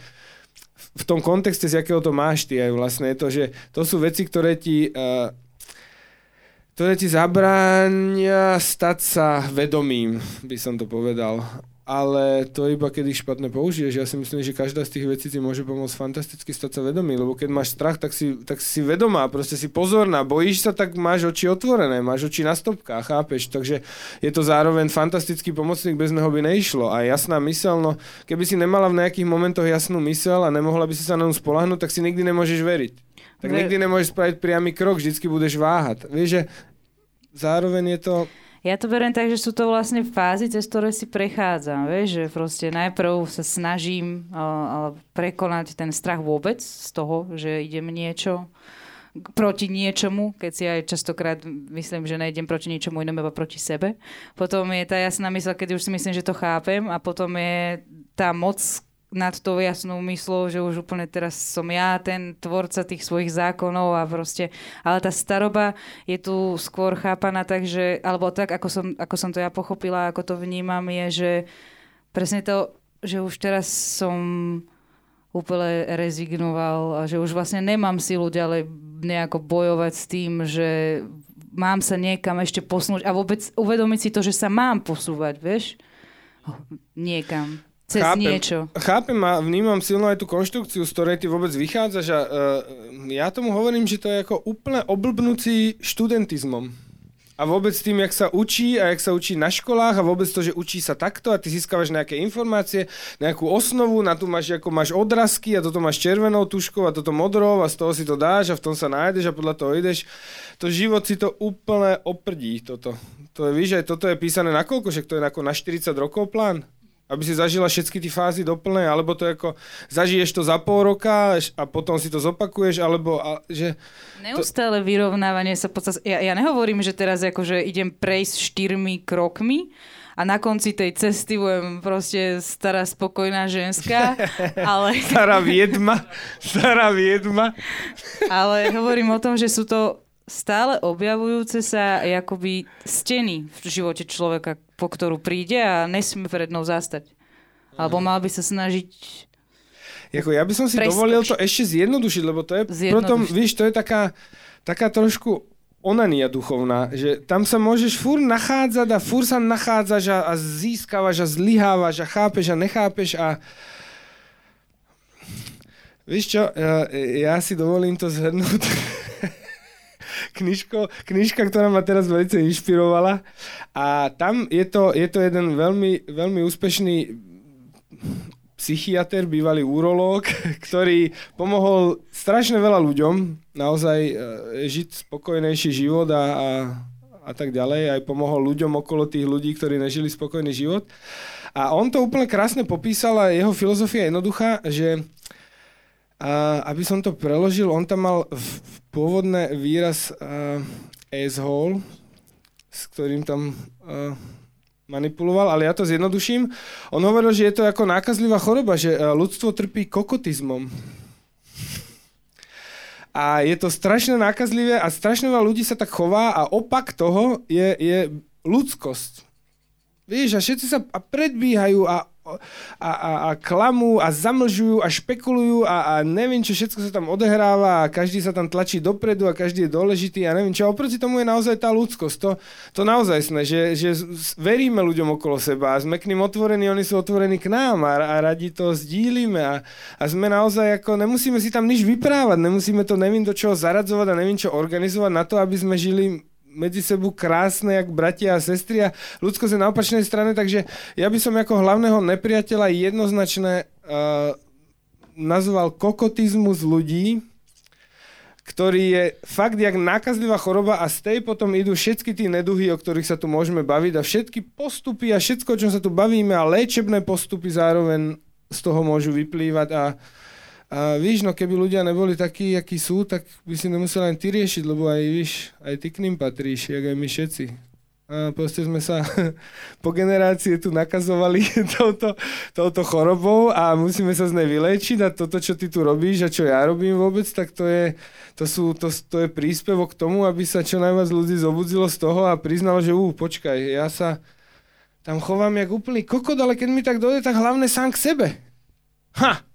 v tom kontexte, z jakého to máš ty aj vlastne, je to, že to sú veci, ktoré ti, uh, ktoré ti zabránia stať sa vedomým, by som to povedal ale to iba keď ich špatne použiješ. Ja si myslím, že každá z tých vecí ti môže pomôcť fantasticky stať sa vedomý, lebo keď máš strach, tak si, tak si vedomá, proste si pozorná, bojíš sa, tak máš oči otvorené, máš oči na stopkách, chápeš? Takže je to zároveň fantastický pomocník, bez neho by neišlo. A jasná mysel, no keby si nemala v nejakých momentoch jasnú mysel a nemohla by si sa na ňu spolahnúť, tak si nikdy nemôžeš veriť. Tak nikdy nemôžeš spraviť priamy krok, vždycky budeš váhať. Vieš, že zároveň je to ja to beriem tak, že sú to vlastne fázy, cez ktoré si prechádzam. Vieš, že proste najprv sa snažím uh, prekonať ten strach vôbec z toho, že idem niečo proti niečomu, keď si aj častokrát myslím, že nejdem proti niečomu inému, iba proti sebe. Potom je tá jasná mysl, keď už si myslím, že to chápem a potom je tá moc, nad tou jasnou myslou, že už úplne teraz som ja ten tvorca tých svojich zákonov a proste, ale tá staroba je tu skôr chápaná tak, že, alebo tak, ako som, ako som to ja pochopila, ako to vnímam, je, že presne to, že už teraz som úplne rezignoval a že už vlastne nemám silu ďalej nejako bojovať s tým, že mám sa niekam ešte posunúť a vôbec uvedomiť si to, že sa mám posúvať, vieš? niekam. Cez niečo. Chápem a vnímam silno aj tú konštrukciu, z ktorej ty vôbec vychádzaš a uh, ja tomu hovorím, že to je ako úplne oblbnúci študentizmom. A vôbec tým, jak sa učí a jak sa učí na školách a vôbec to, že učí sa takto a ty získavaš nejaké informácie, nejakú osnovu, na tu máš, ako máš odrazky a toto máš červenou tuškou a toto modrou a z toho si to dáš a v tom sa nájdeš a podľa toho ideš. To život si to úplne oprdí, toto. To je, víš, aj toto je písané na koľko, že to je ako na 40 rokov plán? Aby si zažila všetky tie fázy doplne, alebo to ako zažiješ to za pol roka a potom si to zopakuješ, alebo a, že... Neustále to... vyrovnávanie sa podstate... Ja, ja nehovorím, že teraz akože idem prejsť štyrmi krokmi, a na konci tej cesty budem proste stará spokojná ženská, <laughs> ale... stará viedma, stará viedma. ale hovorím o tom, že sú to stále objavujúce sa akoby steny v živote človeka, po ktorú príde a nesmie pred ňou zastať. Alebo mhm. mal by sa snažiť Jako ja by som si preskoč. dovolil to ešte zjednodušiť, lebo to je potom, víš, to je taká, taká trošku onania duchovná, že tam sa môžeš fur nachádzať a fur sa nachádzaš a, a získavaš a zlyhávaš a chápeš a nechápeš a Víš čo, ja, ja si dovolím to zhrnúť <laughs> knižko, knižka, ktorá ma teraz veľmi inšpirovala. A tam je to, je to jeden veľmi, veľmi úspešný psychiatr, bývalý urológ, <laughs> ktorý pomohol strašne veľa ľuďom naozaj e, žiť spokojnejší život a, a, a tak ďalej. Aj pomohol ľuďom okolo tých ľudí, ktorí nežili spokojný život. A on to úplne krásne popísal a jeho filozofia je jednoduchá, že a aby som to preložil, on tam mal v, v pôvodné výraz uh, asshole, s ktorým tam uh, manipuloval, ale ja to zjednoduším. On hovoril, že je to ako nákazlivá choroba, že uh, ľudstvo trpí kokotizmom. A je to strašne nákazlivé a strašne veľa ľudí sa tak chová a opak toho je, je ľudskosť. Vieš, a všetci sa predbíhajú a a, a, a klamú a zamlžujú a špekulujú a, a neviem, čo všetko sa tam odehráva a každý sa tam tlačí dopredu a každý je dôležitý a neviem čo. A oproti tomu je naozaj tá ľudskosť. To, to naozaj sme, že, že veríme ľuďom okolo seba a sme k ním otvorení, oni sú otvorení k nám a, a radi to sdílime a, a sme naozaj ako, nemusíme si tam nič vyprávať, nemusíme to neviem do čoho zaradzovať a neviem čo organizovať na to, aby sme žili medzi sebou krásne, jak bratia a sestry a ľudskosť je na opačnej strane, takže ja by som ako hlavného nepriateľa jednoznačne uh, nazval kokotizmus ľudí, ktorý je fakt jak nákazlivá choroba a z tej potom idú všetky tie neduhy, o ktorých sa tu môžeme baviť a všetky postupy a všetko, o čom sa tu bavíme a léčebné postupy zároveň z toho môžu vyplývať a a víš, no keby ľudia neboli takí, akí sú, tak by si nemusel len ty riešiť, lebo aj, víš, aj ty k ním patríš, jak aj my všetci. A proste sme sa <laughs> po generácie tu nakazovali <laughs> touto, touto chorobou a musíme sa z nej vylečiť a toto, čo ty tu robíš a čo ja robím vôbec, tak to je, to sú, to, to je príspevok k tomu, aby sa čo najviac ľudí zobudzilo z toho a priznalo, že ú, počkaj, ja sa tam chovám jak úplný kokot, ale keď mi tak dojde, tak hlavne sám k sebe. Ha!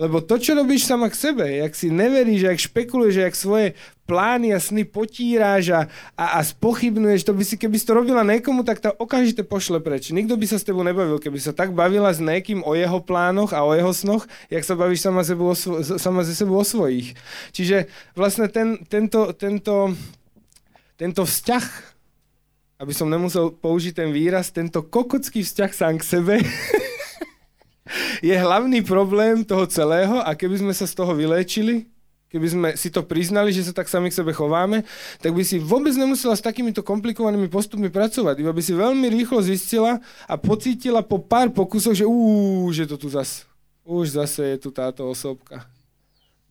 Lebo to, čo robíš sama k sebe, jak si neveríš, jak špekuluješ, jak svoje plány a sny potíráš a, a, a spochybnuješ, to by si, keby si to robila niekomu, tak to okamžite pošle preč. Nikto by sa s tebou nebavil, keby sa tak bavila s niekým o jeho plánoch a o jeho snoch, jak sa bavíš sama, sebou o svo, sama ze sebou o svojich. Čiže vlastne ten, tento, tento, tento vzťah, aby som nemusel použiť ten výraz, tento kokocký vzťah sám k sebe, <laughs> je hlavný problém toho celého a keby sme sa z toho vyléčili, keby sme si to priznali, že sa tak sami k sebe chováme, tak by si vôbec nemusela s takýmito komplikovanými postupmi pracovať. Iba by si veľmi rýchlo zistila a pocítila po pár pokusoch, že úúú, že to tu zase, už zase je tu táto osobka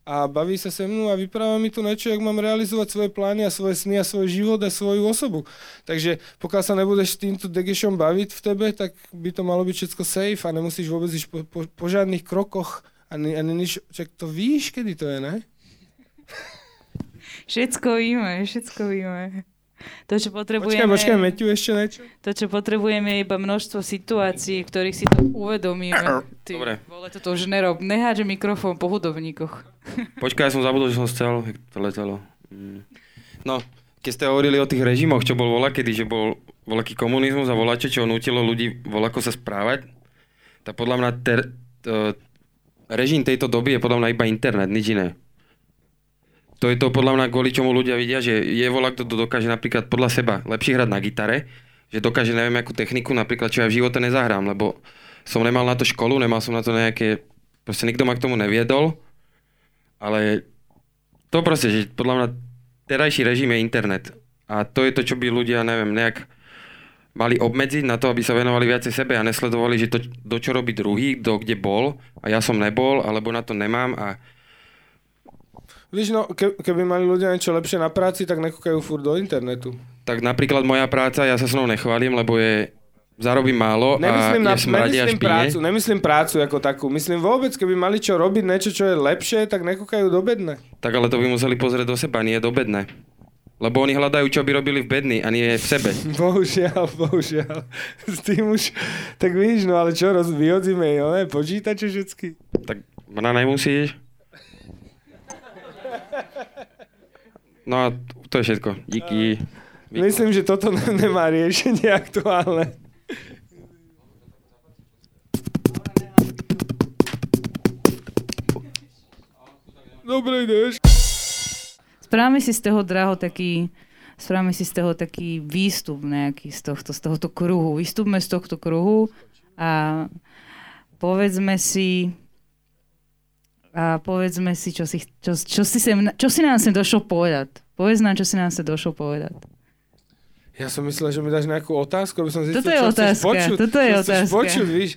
a baví sa se mnou a vypráva mi tu niečo, jak mám realizovať svoje plány a svoje sny a svoj život a svoju osobu. Takže pokiaľ sa nebudeš s týmto degešom baviť v tebe, tak by to malo byť všetko safe a nemusíš vôbec ísť po, po, po žiadnych krokoch ani, ani nič, čak to víš, kedy to je, ne? Všetko víme, všetko víme. To, čo potrebujeme... Počkaj, počkaj, Meťu, ešte niečo? To, čo potrebujeme, je iba množstvo situácií, v ktorých si to uvedomíme. <coughs> Ty, Dobre. Vole, toto už nerob. Neháč mikrofón po hudobníkoch. Počkaj, ja som zabudol, že som chcel, to letelo. Mm. No, keď ste hovorili o tých režimoch, čo bol vola kedy, že bol voľaký komunizmus a voľače, čo nutilo ľudí voľako sa správať, tak podľa mňa ter, to, režim tejto doby je podľa mňa iba internet, nič iné. To je to podľa mňa, kvôli čomu ľudia vidia, že je voľak, kto dokáže napríklad podľa seba lepšie hrať na gitare, že dokáže neviem akú techniku, napríklad čo ja v živote nezahrám, lebo som nemal na to školu, nemal som na to nejaké, proste nikto ma k tomu neviedol, ale to proste, že podľa mňa terajší režim je internet. A to je to, čo by ľudia, neviem, nejak mali obmedziť na to, aby sa venovali viacej sebe a nesledovali, že to, do čo robí druhý, kto kde bol a ja som nebol, alebo na to nemám a Víš, no, ke, keby mali ľudia niečo lepšie na práci, tak nekúkajú furt do internetu. tak napríklad moja práca, ja sa s nou nechválim, lebo je zarobím málo Nemyslím, a na, je smradi a nemyslím, prácu, nemyslím prácu ako takú. Myslím vôbec, keby mali čo robiť, niečo, čo je lepšie, tak nekúkajú do bedne. Tak ale to by museli pozrieť do seba, nie do bedne. Lebo oni hľadajú, čo by robili v bedni a nie v sebe. <laughs> Bohužiaľ, bohužiaľ. S tým už, tak víš, no ale čo, roz, vyhodzíme jo, ne, počítače všetky. Tak ona nemusíš. No a to je všetko. Díky. Myslím, že toto nemá riešenie aktuálne. Dobre, ideš. Správame si z toho, Draho, taký, správame si z toho taký výstup nejaký z tohto, z tohto kruhu. Vystupme z tohto kruhu a povedzme si a povedzme si, čo si, čo, čo si, sem, čo si nám sem došlo povedať. Povedz nám, čo si nám sem došlo povedať. Ja som myslel, že mi dáš nejakú otázku, aby som zistil, Toto je čo chceš otázka, počuť. toto je čo chceš otázka. počuť, víš.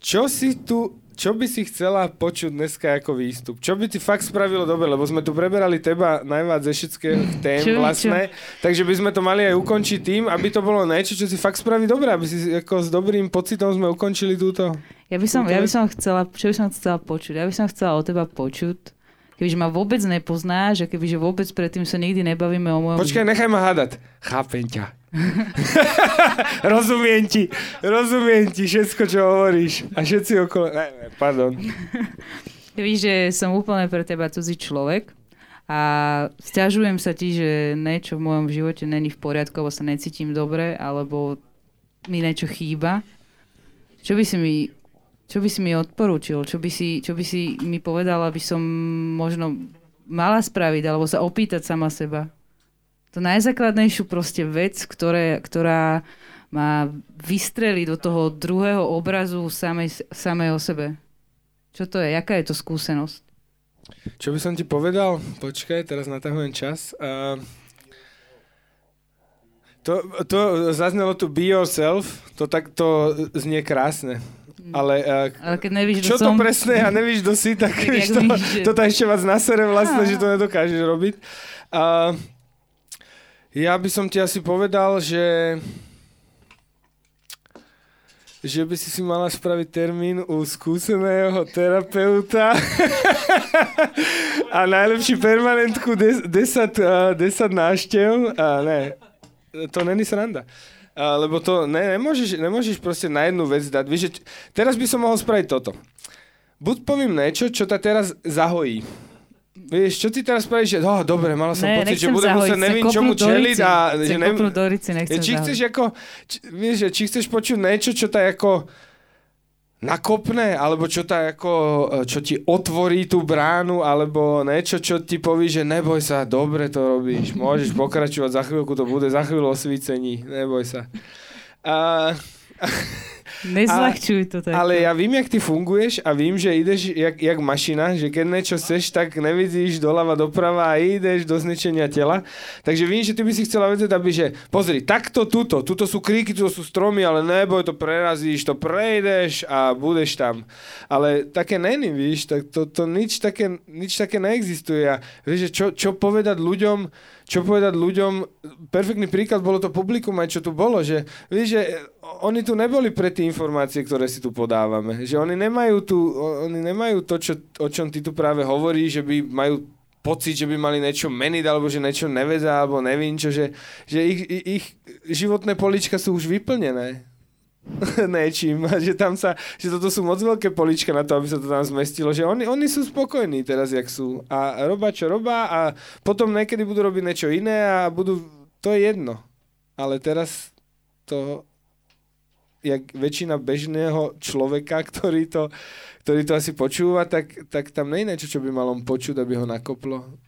Čo si tu, čo by si chcela počuť dneska ako výstup? Čo by ti fakt spravilo dobre? Lebo sme tu preberali teba najviac ze všetkých tém Čo- vlastne. Takže by sme to mali aj ukončiť tým, aby to bolo niečo, čo si fakt spraví dobre. Aby si ako s dobrým pocitom sme ukončili túto. Ja by som, túto ja by som chcela, čo by som chcela počuť? Ja by som chcela od teba počuť, kebyže ma vôbec nepoznáš a kebyže vôbec predtým sa nikdy nebavíme o mojom... Počkaj, nechaj ma hádať. Chápem ťa. <laughs> rozumiem ti, rozumiem ti všetko, čo hovoríš. A všetci okolo... Ne, ne, pardon. <laughs> Víš, že som úplne pre teba cudzí človek a stiažujem sa ti, že niečo v mojom živote není v poriadku, alebo sa necítim dobre, alebo mi niečo chýba. Čo by si mi, čo by si mi odporúčil? Čo by si, čo by si mi povedal, aby som možno mala spraviť, alebo sa opýtať sama seba? To najzákladnejšiu proste vec, ktoré, ktorá má vystreliť do toho druhého obrazu samej, samej o sebe. Čo to je? Jaká je to skúsenosť? Čo by som ti povedal? Počkaj, teraz natahujem čas. Uh, to, to zaznelo tu be yourself, to tak to znie krásne. Ale, uh, Ale keď nevíš, čo to som... presne a nevíš, kto si, tak <laughs> jak to, víš, že- toto ešte vás na sere vlastne, že to nedokážeš robiť. Uh, ja by som ti asi povedal, že že by si si mala spraviť termín u skúseného terapeuta <laughs> a najlepší permanentku 10 náštev. A ne, to není sranda. A, lebo to ne, nemôžeš, nemôžeš proste na jednu vec dať. Víš, teraz by som mohol spraviť toto. Buď poviem niečo, čo ťa teraz zahojí. Vieš, čo ty teraz spravíš, oh, dobre, mal som Ne, pocit, že budem musieť nevím čomu čeliť a Chcem že neviem, do rici, nechcem či chceš ako, či, vieš, či chceš počuť niečo, čo ťa ako nakopne, alebo čo ťa ako, čo ti otvorí tú bránu, alebo niečo, čo ti povie, že neboj sa, dobre to robíš, môžeš pokračovať, za chvíľku to bude, za chvíľu osvícení, neboj sa. A, <laughs> Nezľahčuj to tak. ale ja vím, jak ty funguješ a vím, že ideš jak, jak mašina, že keď niečo chceš, tak nevidíš doľava doprava a ideš do zničenia tela. Takže vím, že ty by si chcela vedieť, aby že pozri, takto tuto, tuto sú kríky, tuto sú stromy, ale neboj, to prerazíš, to prejdeš a budeš tam. Ale také není, víš, tak to, to nič, také, nič také neexistuje. A vieš, čo, čo povedať ľuďom, čo povedať ľuďom, perfektný príklad bolo to publikum aj čo tu bolo, že vieš, že oni tu neboli pre tie informácie, ktoré si tu podávame. Že oni nemajú, tu, oni nemajú to, čo, o čom ty tu práve hovoríš, že by majú pocit, že by mali niečo meniť, alebo že niečo nevedia, alebo nevím čo, že, že ich, ich životné polička sú už vyplnené <laughs> niečím, že tam sa, že toto sú moc veľké polička na to, aby sa to tam zmestilo, že oni, oni sú spokojní teraz, jak sú a robá, čo robá a potom niekedy budú robiť niečo iné a budú, to je jedno. Ale teraz to jak väčšina bežného človeka, ktorý to, ktorý to asi počúva, tak, tak tam nie je niečo, čo by mal on počuť, aby ho nakoplo.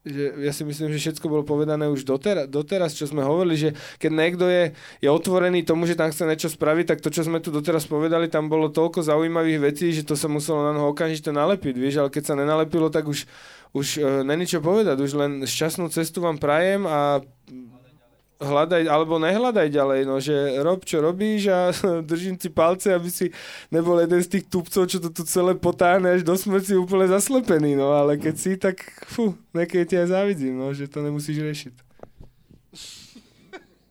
Že ja si myslím, že všetko bolo povedané už doteraz, doteraz, čo sme hovorili, že keď niekto je, je otvorený tomu, že tam chce niečo spraviť, tak to, čo sme tu doteraz povedali, tam bolo toľko zaujímavých vecí, že to sa muselo na noho okamžite nalepiť, vieš, ale keď sa nenalepilo, tak už, už uh, není čo povedať, už len šťastnú cestu vám prajem a hľadaj, alebo nehľadaj ďalej, no, že rob, čo robíš a <laughs> držím ti palce, aby si nebol jeden z tých tupcov, čo to tu celé potáhne až do smrti úplne zaslepený, no, ale keď si, tak fú, nekej ti aj závidím, no, že to nemusíš riešiť.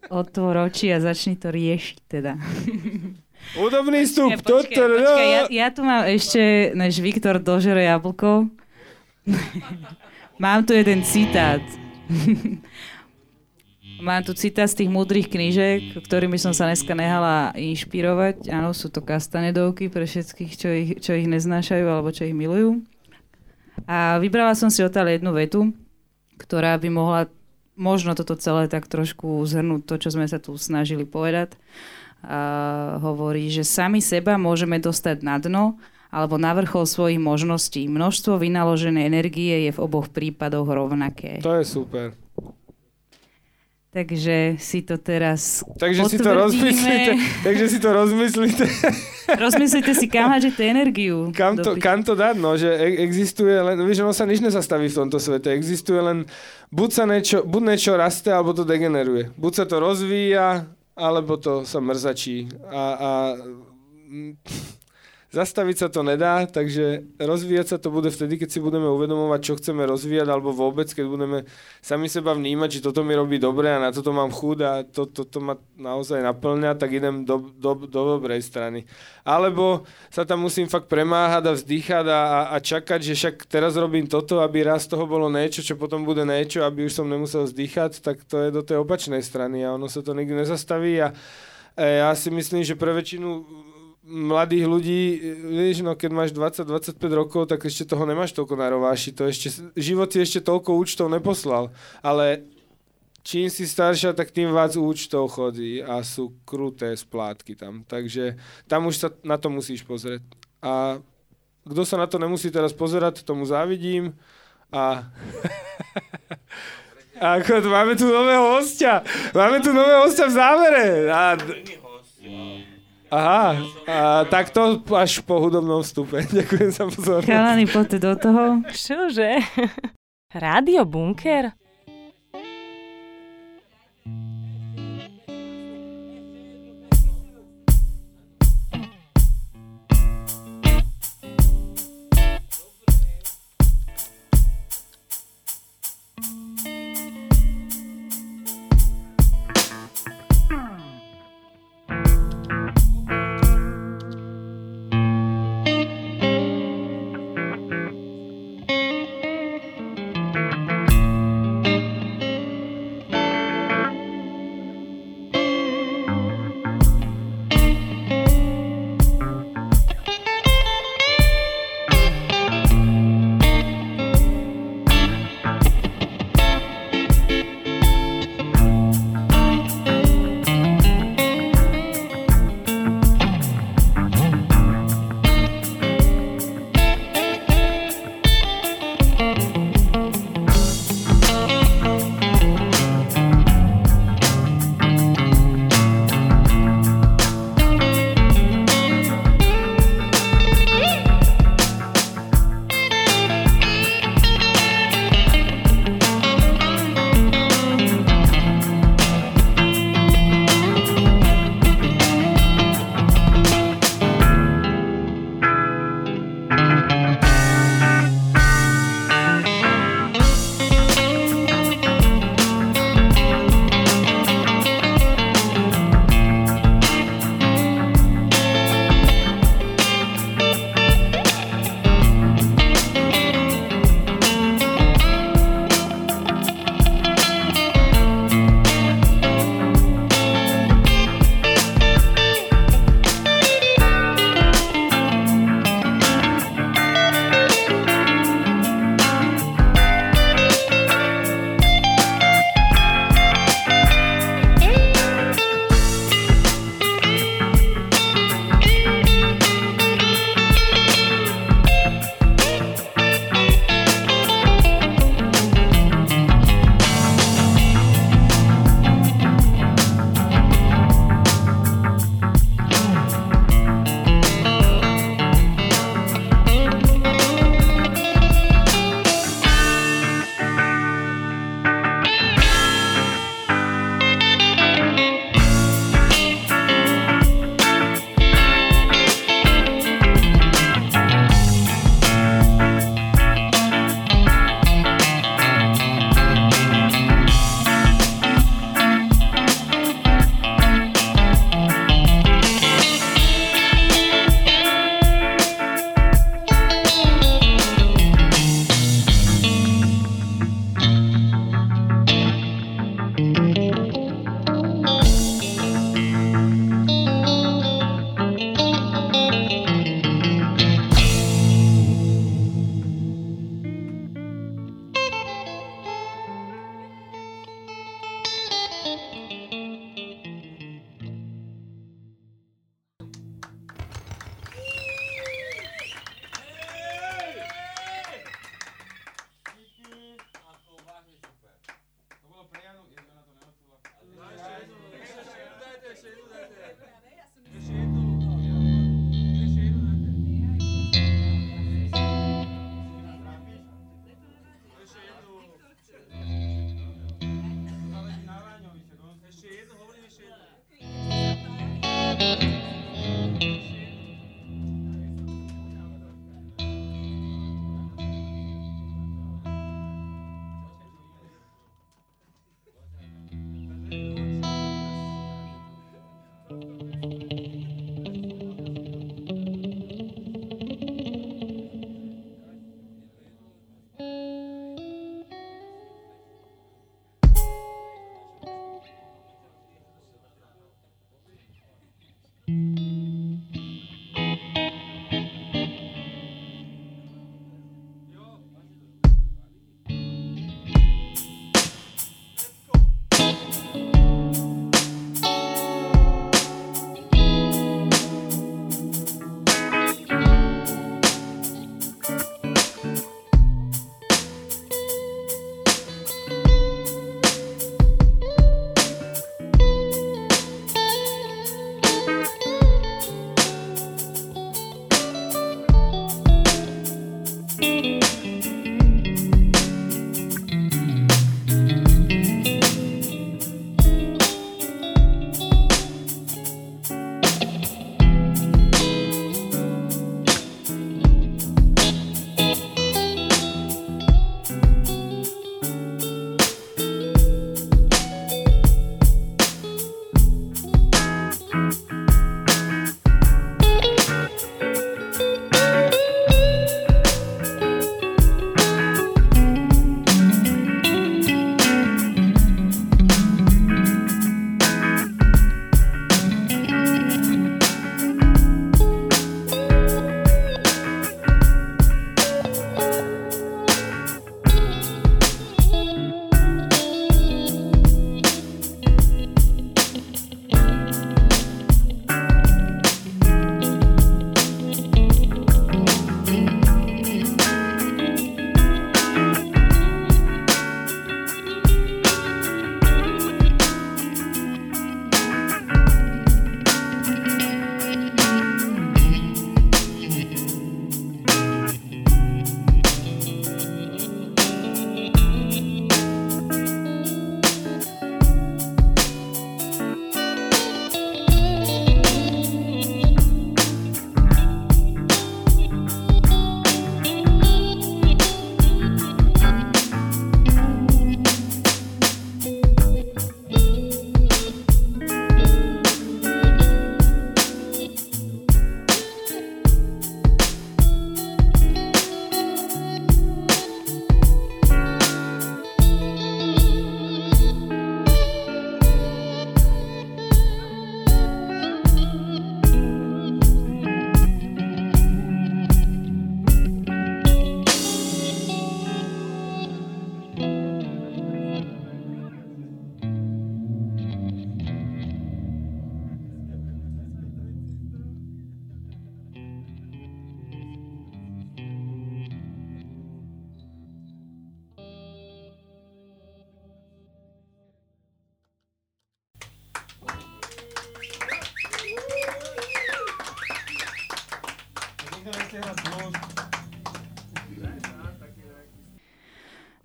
Otvor oči a začni to riešiť teda. <laughs> Údobný vstup. Počkej, počkej, počkej, ja, ja tu mám ešte, než Viktor dožere jablko. <laughs> mám tu jeden citát. Mám tu citát z tých múdrych knížek, ktorými som sa dneska nehala inšpirovať. Áno, sú to kastanedovky pre všetkých, čo ich, čo ich neznášajú alebo čo ich milujú. A vybrala som si odtiaľ jednu vetu, ktorá by mohla možno toto celé tak trošku zhrnúť to, čo sme sa tu snažili povedať. A hovorí, že sami seba môžeme dostať na dno alebo na vrchol svojich možností. Množstvo vynaloženej energie je v oboch prípadoch rovnaké. To je super. Takže si to teraz Takže si to rozmyslíte. Takže si to rozmyslíte. Rozmyslíte si, kam hážete energiu. Kam to, kam to dať, no, že e- existuje len, vieš, ono sa nič nezastaví v tomto svete. Existuje len, buď sa niečo, buď niečo rastie, alebo to degeneruje. Buď sa to rozvíja, alebo to sa mrzačí. A, a zastaviť sa to nedá, takže rozvíjať sa to bude vtedy, keď si budeme uvedomovať, čo chceme rozvíjať, alebo vôbec, keď budeme sami seba vnímať, že toto mi robí dobre a na toto mám chud a to, toto ma naozaj naplňa, tak idem do, do, do dobrej strany. Alebo sa tam musím fakt premáhať a vzdychať a, a, a čakať, že však teraz robím toto, aby raz toho bolo niečo, čo potom bude niečo, aby už som nemusel vzdychať, tak to je do tej opačnej strany a ono sa to nikdy nezastaví a ja si myslím, že pre väčšinu mladých ľudí, vieš, no keď máš 20-25 rokov, tak ešte toho nemáš toľko na rováši. To ešte, život si ešte toľko účtov neposlal. Ale čím si staršia, tak tým viac účtov chodí a sú kruté splátky tam. Takže tam už sa na to musíš pozrieť. A kto sa na to nemusí teraz pozerať, tomu závidím. A... <laughs> a ako, máme tu nového hostia. Máme tu nového hostia v závere. A... Aha, a tak to až po hudobnom vstupe. <laughs> Ďakujem za pozornosť. Chalani, poďte do toho. Čože? <laughs> Rádio Bunker?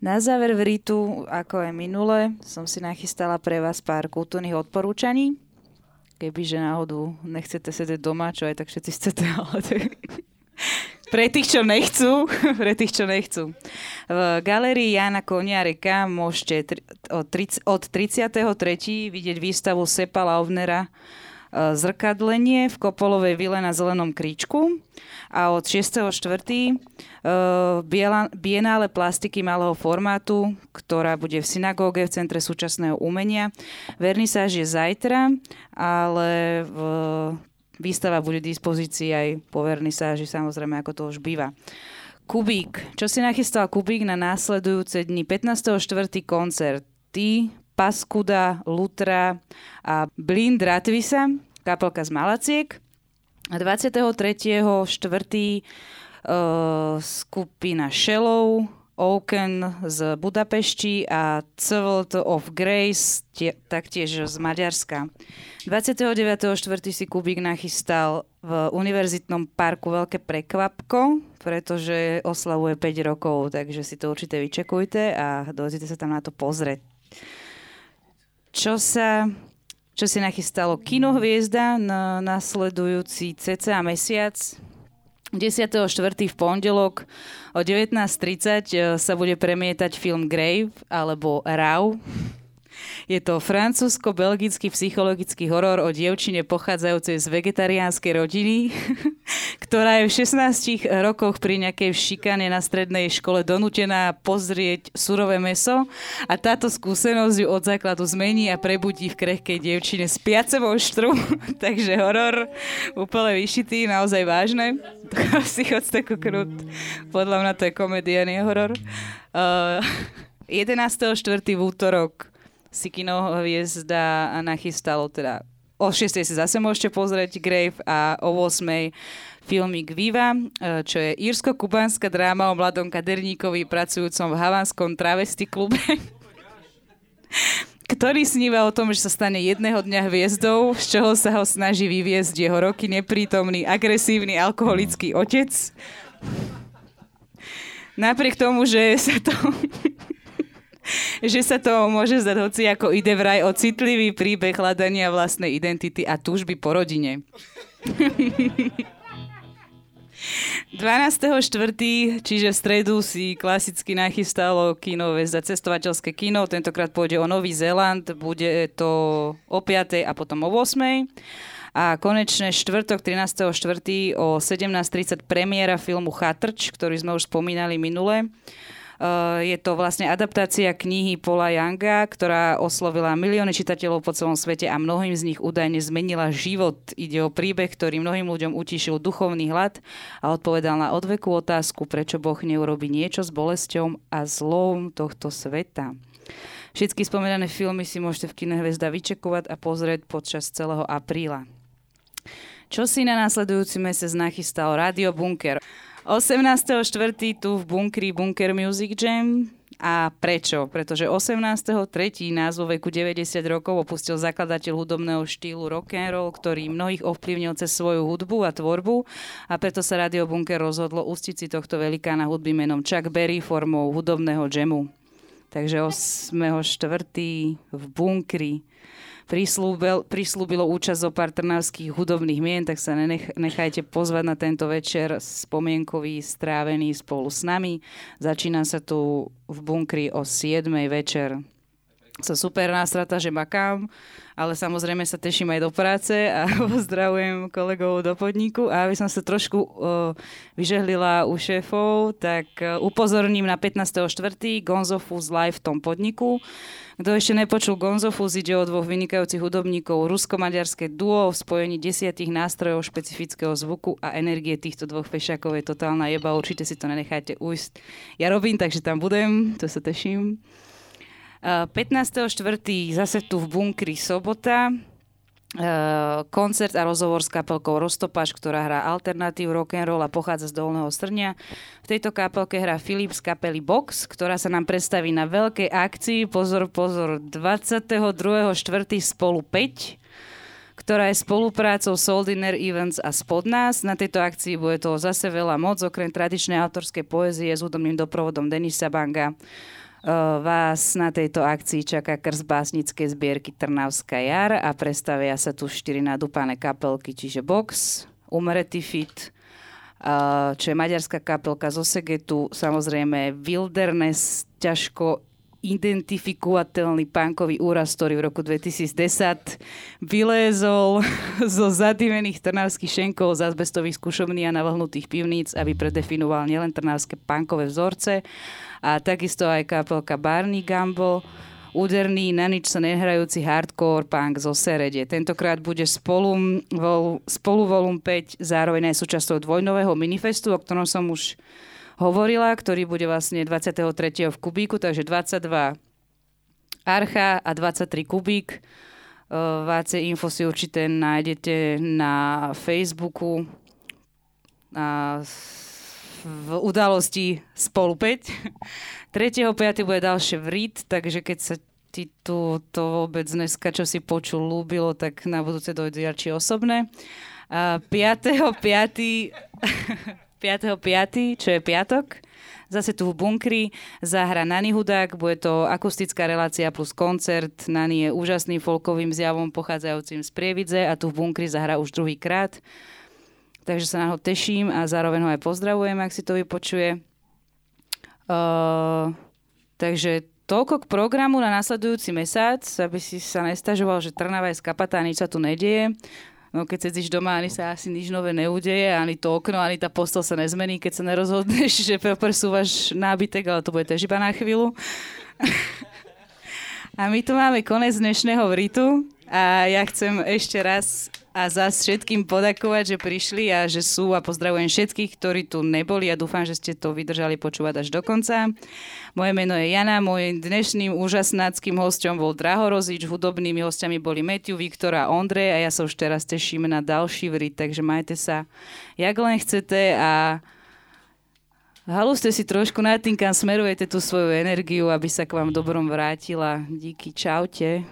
Na záver v Ritu, ako aj minule, som si nachystala pre vás pár kultúrnych odporúčaní. Kebyže náhodou nechcete sedieť doma, čo aj tak všetci chcete, <laughs> ale tak... Pre tých, čo nechcú, <laughs> pre tých, čo nechcú. V galérii Jana Koniareka môžete od, tric- od 33. vidieť výstavu Sepa Lauvnera Zrkadlenie v Kopolovej vile na Zelenom kríčku a od 6.4. e, Bienále plastiky malého formátu, ktorá bude v synagóge v Centre súčasného umenia. Vernisáž je zajtra, ale v Výstava bude v dispozícii aj po vernisáži, samozrejme, ako to už býva. Kubík. Čo si nachystal Kubík na následujúce dni? 15.4. koncert. Ty, Paskuda, Lutra a Blind Ratvisa, kapelka z Malaciek. A 23.4. Uh, skupina Shellov, Oaken z Budapešti a Civil of Grace, tie, taktiež z Maďarska. 29.4. si Kubík nachystal v Univerzitnom parku veľké prekvapko, pretože oslavuje 5 rokov, takže si to určite vyčekujte a dojдete sa tam na to pozrieť. Čo sa čo si nachystalo Kinohviezda na nasledujúci cca mesiac. 10.4. v pondelok o 19.30 sa bude premietať film Grave alebo Rau je to francúzsko-belgický psychologický horor o dievčine pochádzajúcej z vegetariánskej rodiny, <laughs> ktorá je v 16 rokoch pri nejakej šikane na strednej škole donútená pozrieť surové meso a táto skúsenosť ju od základu zmení a prebudí v krehkej dievčine spiace monštru. <laughs> Takže horor úplne vyšitý, naozaj vážne. <laughs> Psychocko krut. Podľa mňa to je komediálny horor. Uh, 11.4. v útorok si kino hviezda nachystalo teda o 6. si zase môžete pozrieť Grave a o 8. filmik Viva, e, čo je írsko-kubánska dráma o mladom kaderníkovi pracujúcom v havanskom travesty klube <laughs> ktorý sníva o tom, že sa stane jedného dňa hviezdou, z čoho sa ho snaží vyviezť jeho roky neprítomný, agresívny, alkoholický otec. Napriek tomu, že sa to <laughs> že sa to môže zdať hoci ako ide vraj o citlivý príbeh hľadania vlastnej identity a túžby po rodine. <laughs> 12.4., čiže v stredu si klasicky nachystalo kino za cestovateľské kino. Tentokrát pôjde o Nový Zéland, bude to o 5. a potom o 8. A konečne štvrtok 13.4. o 17.30 premiéra filmu Chatrč, ktorý sme už spomínali minule. Eh, je to vlastne adaptácia knihy Paula Younga, ktorá oslovila milióny čitateľov po celom svete a mnohým z nich údajne zmenila život. Ide o príbeh, ktorý mnohým ľuďom utišil duchovný hlad a odpovedal na odvekú otázku, prečo Boh neurobi niečo s bolesťou a zlom tohto sveta. Všetky spomenané filmy si môžete v kine Hvezda vyčekovať a pozrieť počas celého apríla. Čo si na následujúci mesiac nachystal Radio Bunker? 18.4. tu v Bunkri Bunker Music Jam. A prečo? Pretože 18.3. nás vo veku 90 rokov opustil zakladateľ hudobného štýlu rock and roll, ktorý mnohých ovplyvnil cez svoju hudbu a tvorbu a preto sa Radio Bunker rozhodlo ustiť si tohto velikána hudby menom Chuck Berry formou hudobného jamu. Takže 8.4. v Bunkri prislúbil, prislúbilo účasť zo pár trnavských hudobných mien, tak sa nenech, nechajte pozvať na tento večer spomienkový, strávený spolu s nami. Začína sa tu v bunkri o 7. večer. Som super nástrata, že makám ale samozrejme sa teším aj do práce a <laughs> pozdravujem kolegov do podniku a aby som sa trošku uh, vyžehlila u šéfov, tak uh, upozorním na 15.4. Gonzo Fuzz live v tom podniku. Kto ešte nepočul Gonzo Fuzz, ide o dvoch vynikajúcich hudobníkov, rusko-maďarské duo v spojení desiatých nástrojov špecifického zvuku a energie týchto dvoch fešakov je totálna jeba, určite si to nenechajte ujsť. Ja robím, takže tam budem, to sa teším. 15.4. zase tu v bunkri sobota. Uh, koncert a rozhovor s kapelkou Rostopaš, ktorá hrá alternatív rock and roll a pochádza z Dolného Strňa. V tejto kapelke hrá Filip z kapely Box, ktorá sa nám predstaví na veľkej akcii. Pozor, pozor, 22.4. spolu 5 ktorá je spoluprácou Soul Dinner Events a Spod nás. Na tejto akcii bude to zase veľa moc, okrem tradičnej autorskej poezie s údobným doprovodom Denisa Banga. Vás na tejto akcii čaká krz básnickej zbierky Trnavská jar a predstavia sa tu štyri nadúpané kapelky, čiže Box, Umretý fit, čo je maďarská kapelka zo Segetu, samozrejme Wilderness, ťažko identifikovateľný pánkový úraz, ktorý v roku 2010 vylézol <laughs> zo zadivených trnavských šenkov z azbestových skúšovní a navlhnutých pivníc, aby predefinoval nielen trnavské pánkové vzorce, a takisto aj kapelka Barney Gamble, úderný, na nič sa nehrajúci hardcore punk zo Serede. Tentokrát bude spolu, vol, spolu volum 5 zároveň aj súčasťou dvojnového manifestu, o ktorom som už hovorila, ktorý bude vlastne 23. v Kubíku, takže 22 Archa a 23 Kubík. Váce info si určite nájdete na Facebooku a v udalosti spolu 5. 3.5. bude ďalšie v RIT, takže keď sa ti tu to vôbec dneska, čo si počul, lúbilo, tak na budúce dojde ďalšie osobné. A 5.5. 5.5., <laughs> čo je piatok. Zase tu v bunkri zahra Nani Hudák, bude to akustická relácia plus koncert. Nani je úžasným folkovým zjavom pochádzajúcim z Prievidze a tu v bunkri zahra už druhý krát. Takže sa na ho teším a zároveň ho aj pozdravujem, ak si to vypočuje. Uh, takže toľko k programu na nasledujúci mesiac, aby si sa nestažoval, že Trnava je skapatá, nič sa tu nedieje. No keď sedíš doma, ani sa asi nič nové neudeje, ani to okno, ani tá postel sa nezmení, keď sa nerozhodneš, <laughs> že presúvaš nábytek, ale to bude tiež iba na chvíľu. <laughs> a my tu máme konec dnešného vritu a ja chcem ešte raz a zás všetkým podakovať, že prišli a že sú a pozdravujem všetkých, ktorí tu neboli a dúfam, že ste to vydržali počúvať až do konca. Moje meno je Jana, môjim dnešným úžasnáckým hostom bol Drahorozič, hudobnými hostiami boli Matthew, Viktor a Ondrej a ja sa už teraz teším na ďalší vrit, takže majte sa jak len chcete a Halúste si trošku nad tým, kam smerujete tú svoju energiu, aby sa k vám dobrom vrátila. Díky, čaute.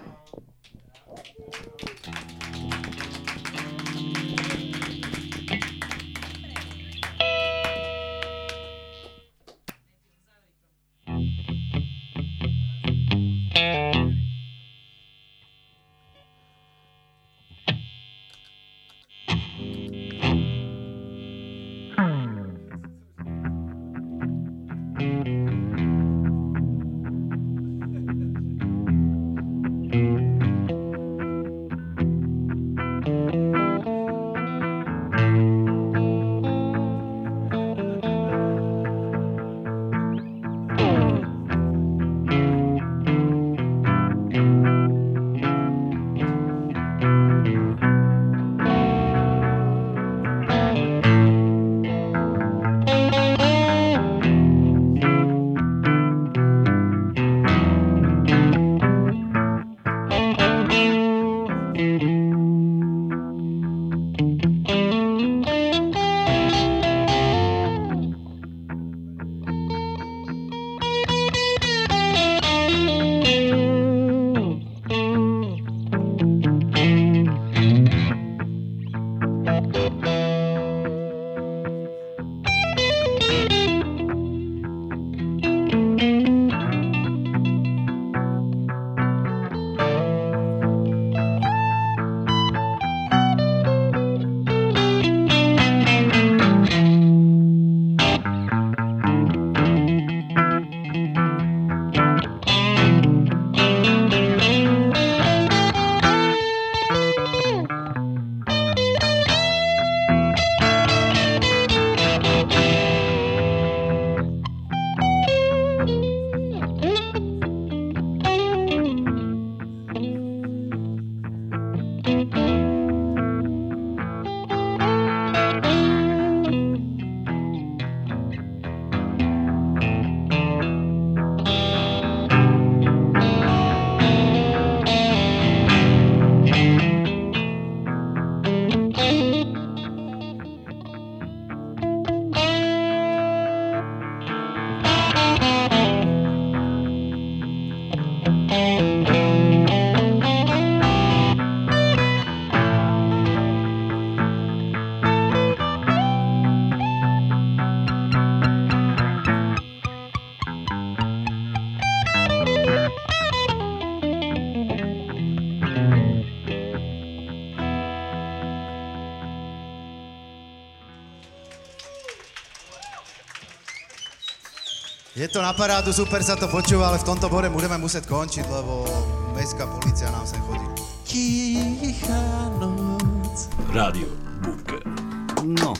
To na parádu, super sa to počúva, ale v tomto bode budeme musieť končiť, lebo mestská policia nám sem chodí. Tichá noc. Rádio Bunker. No,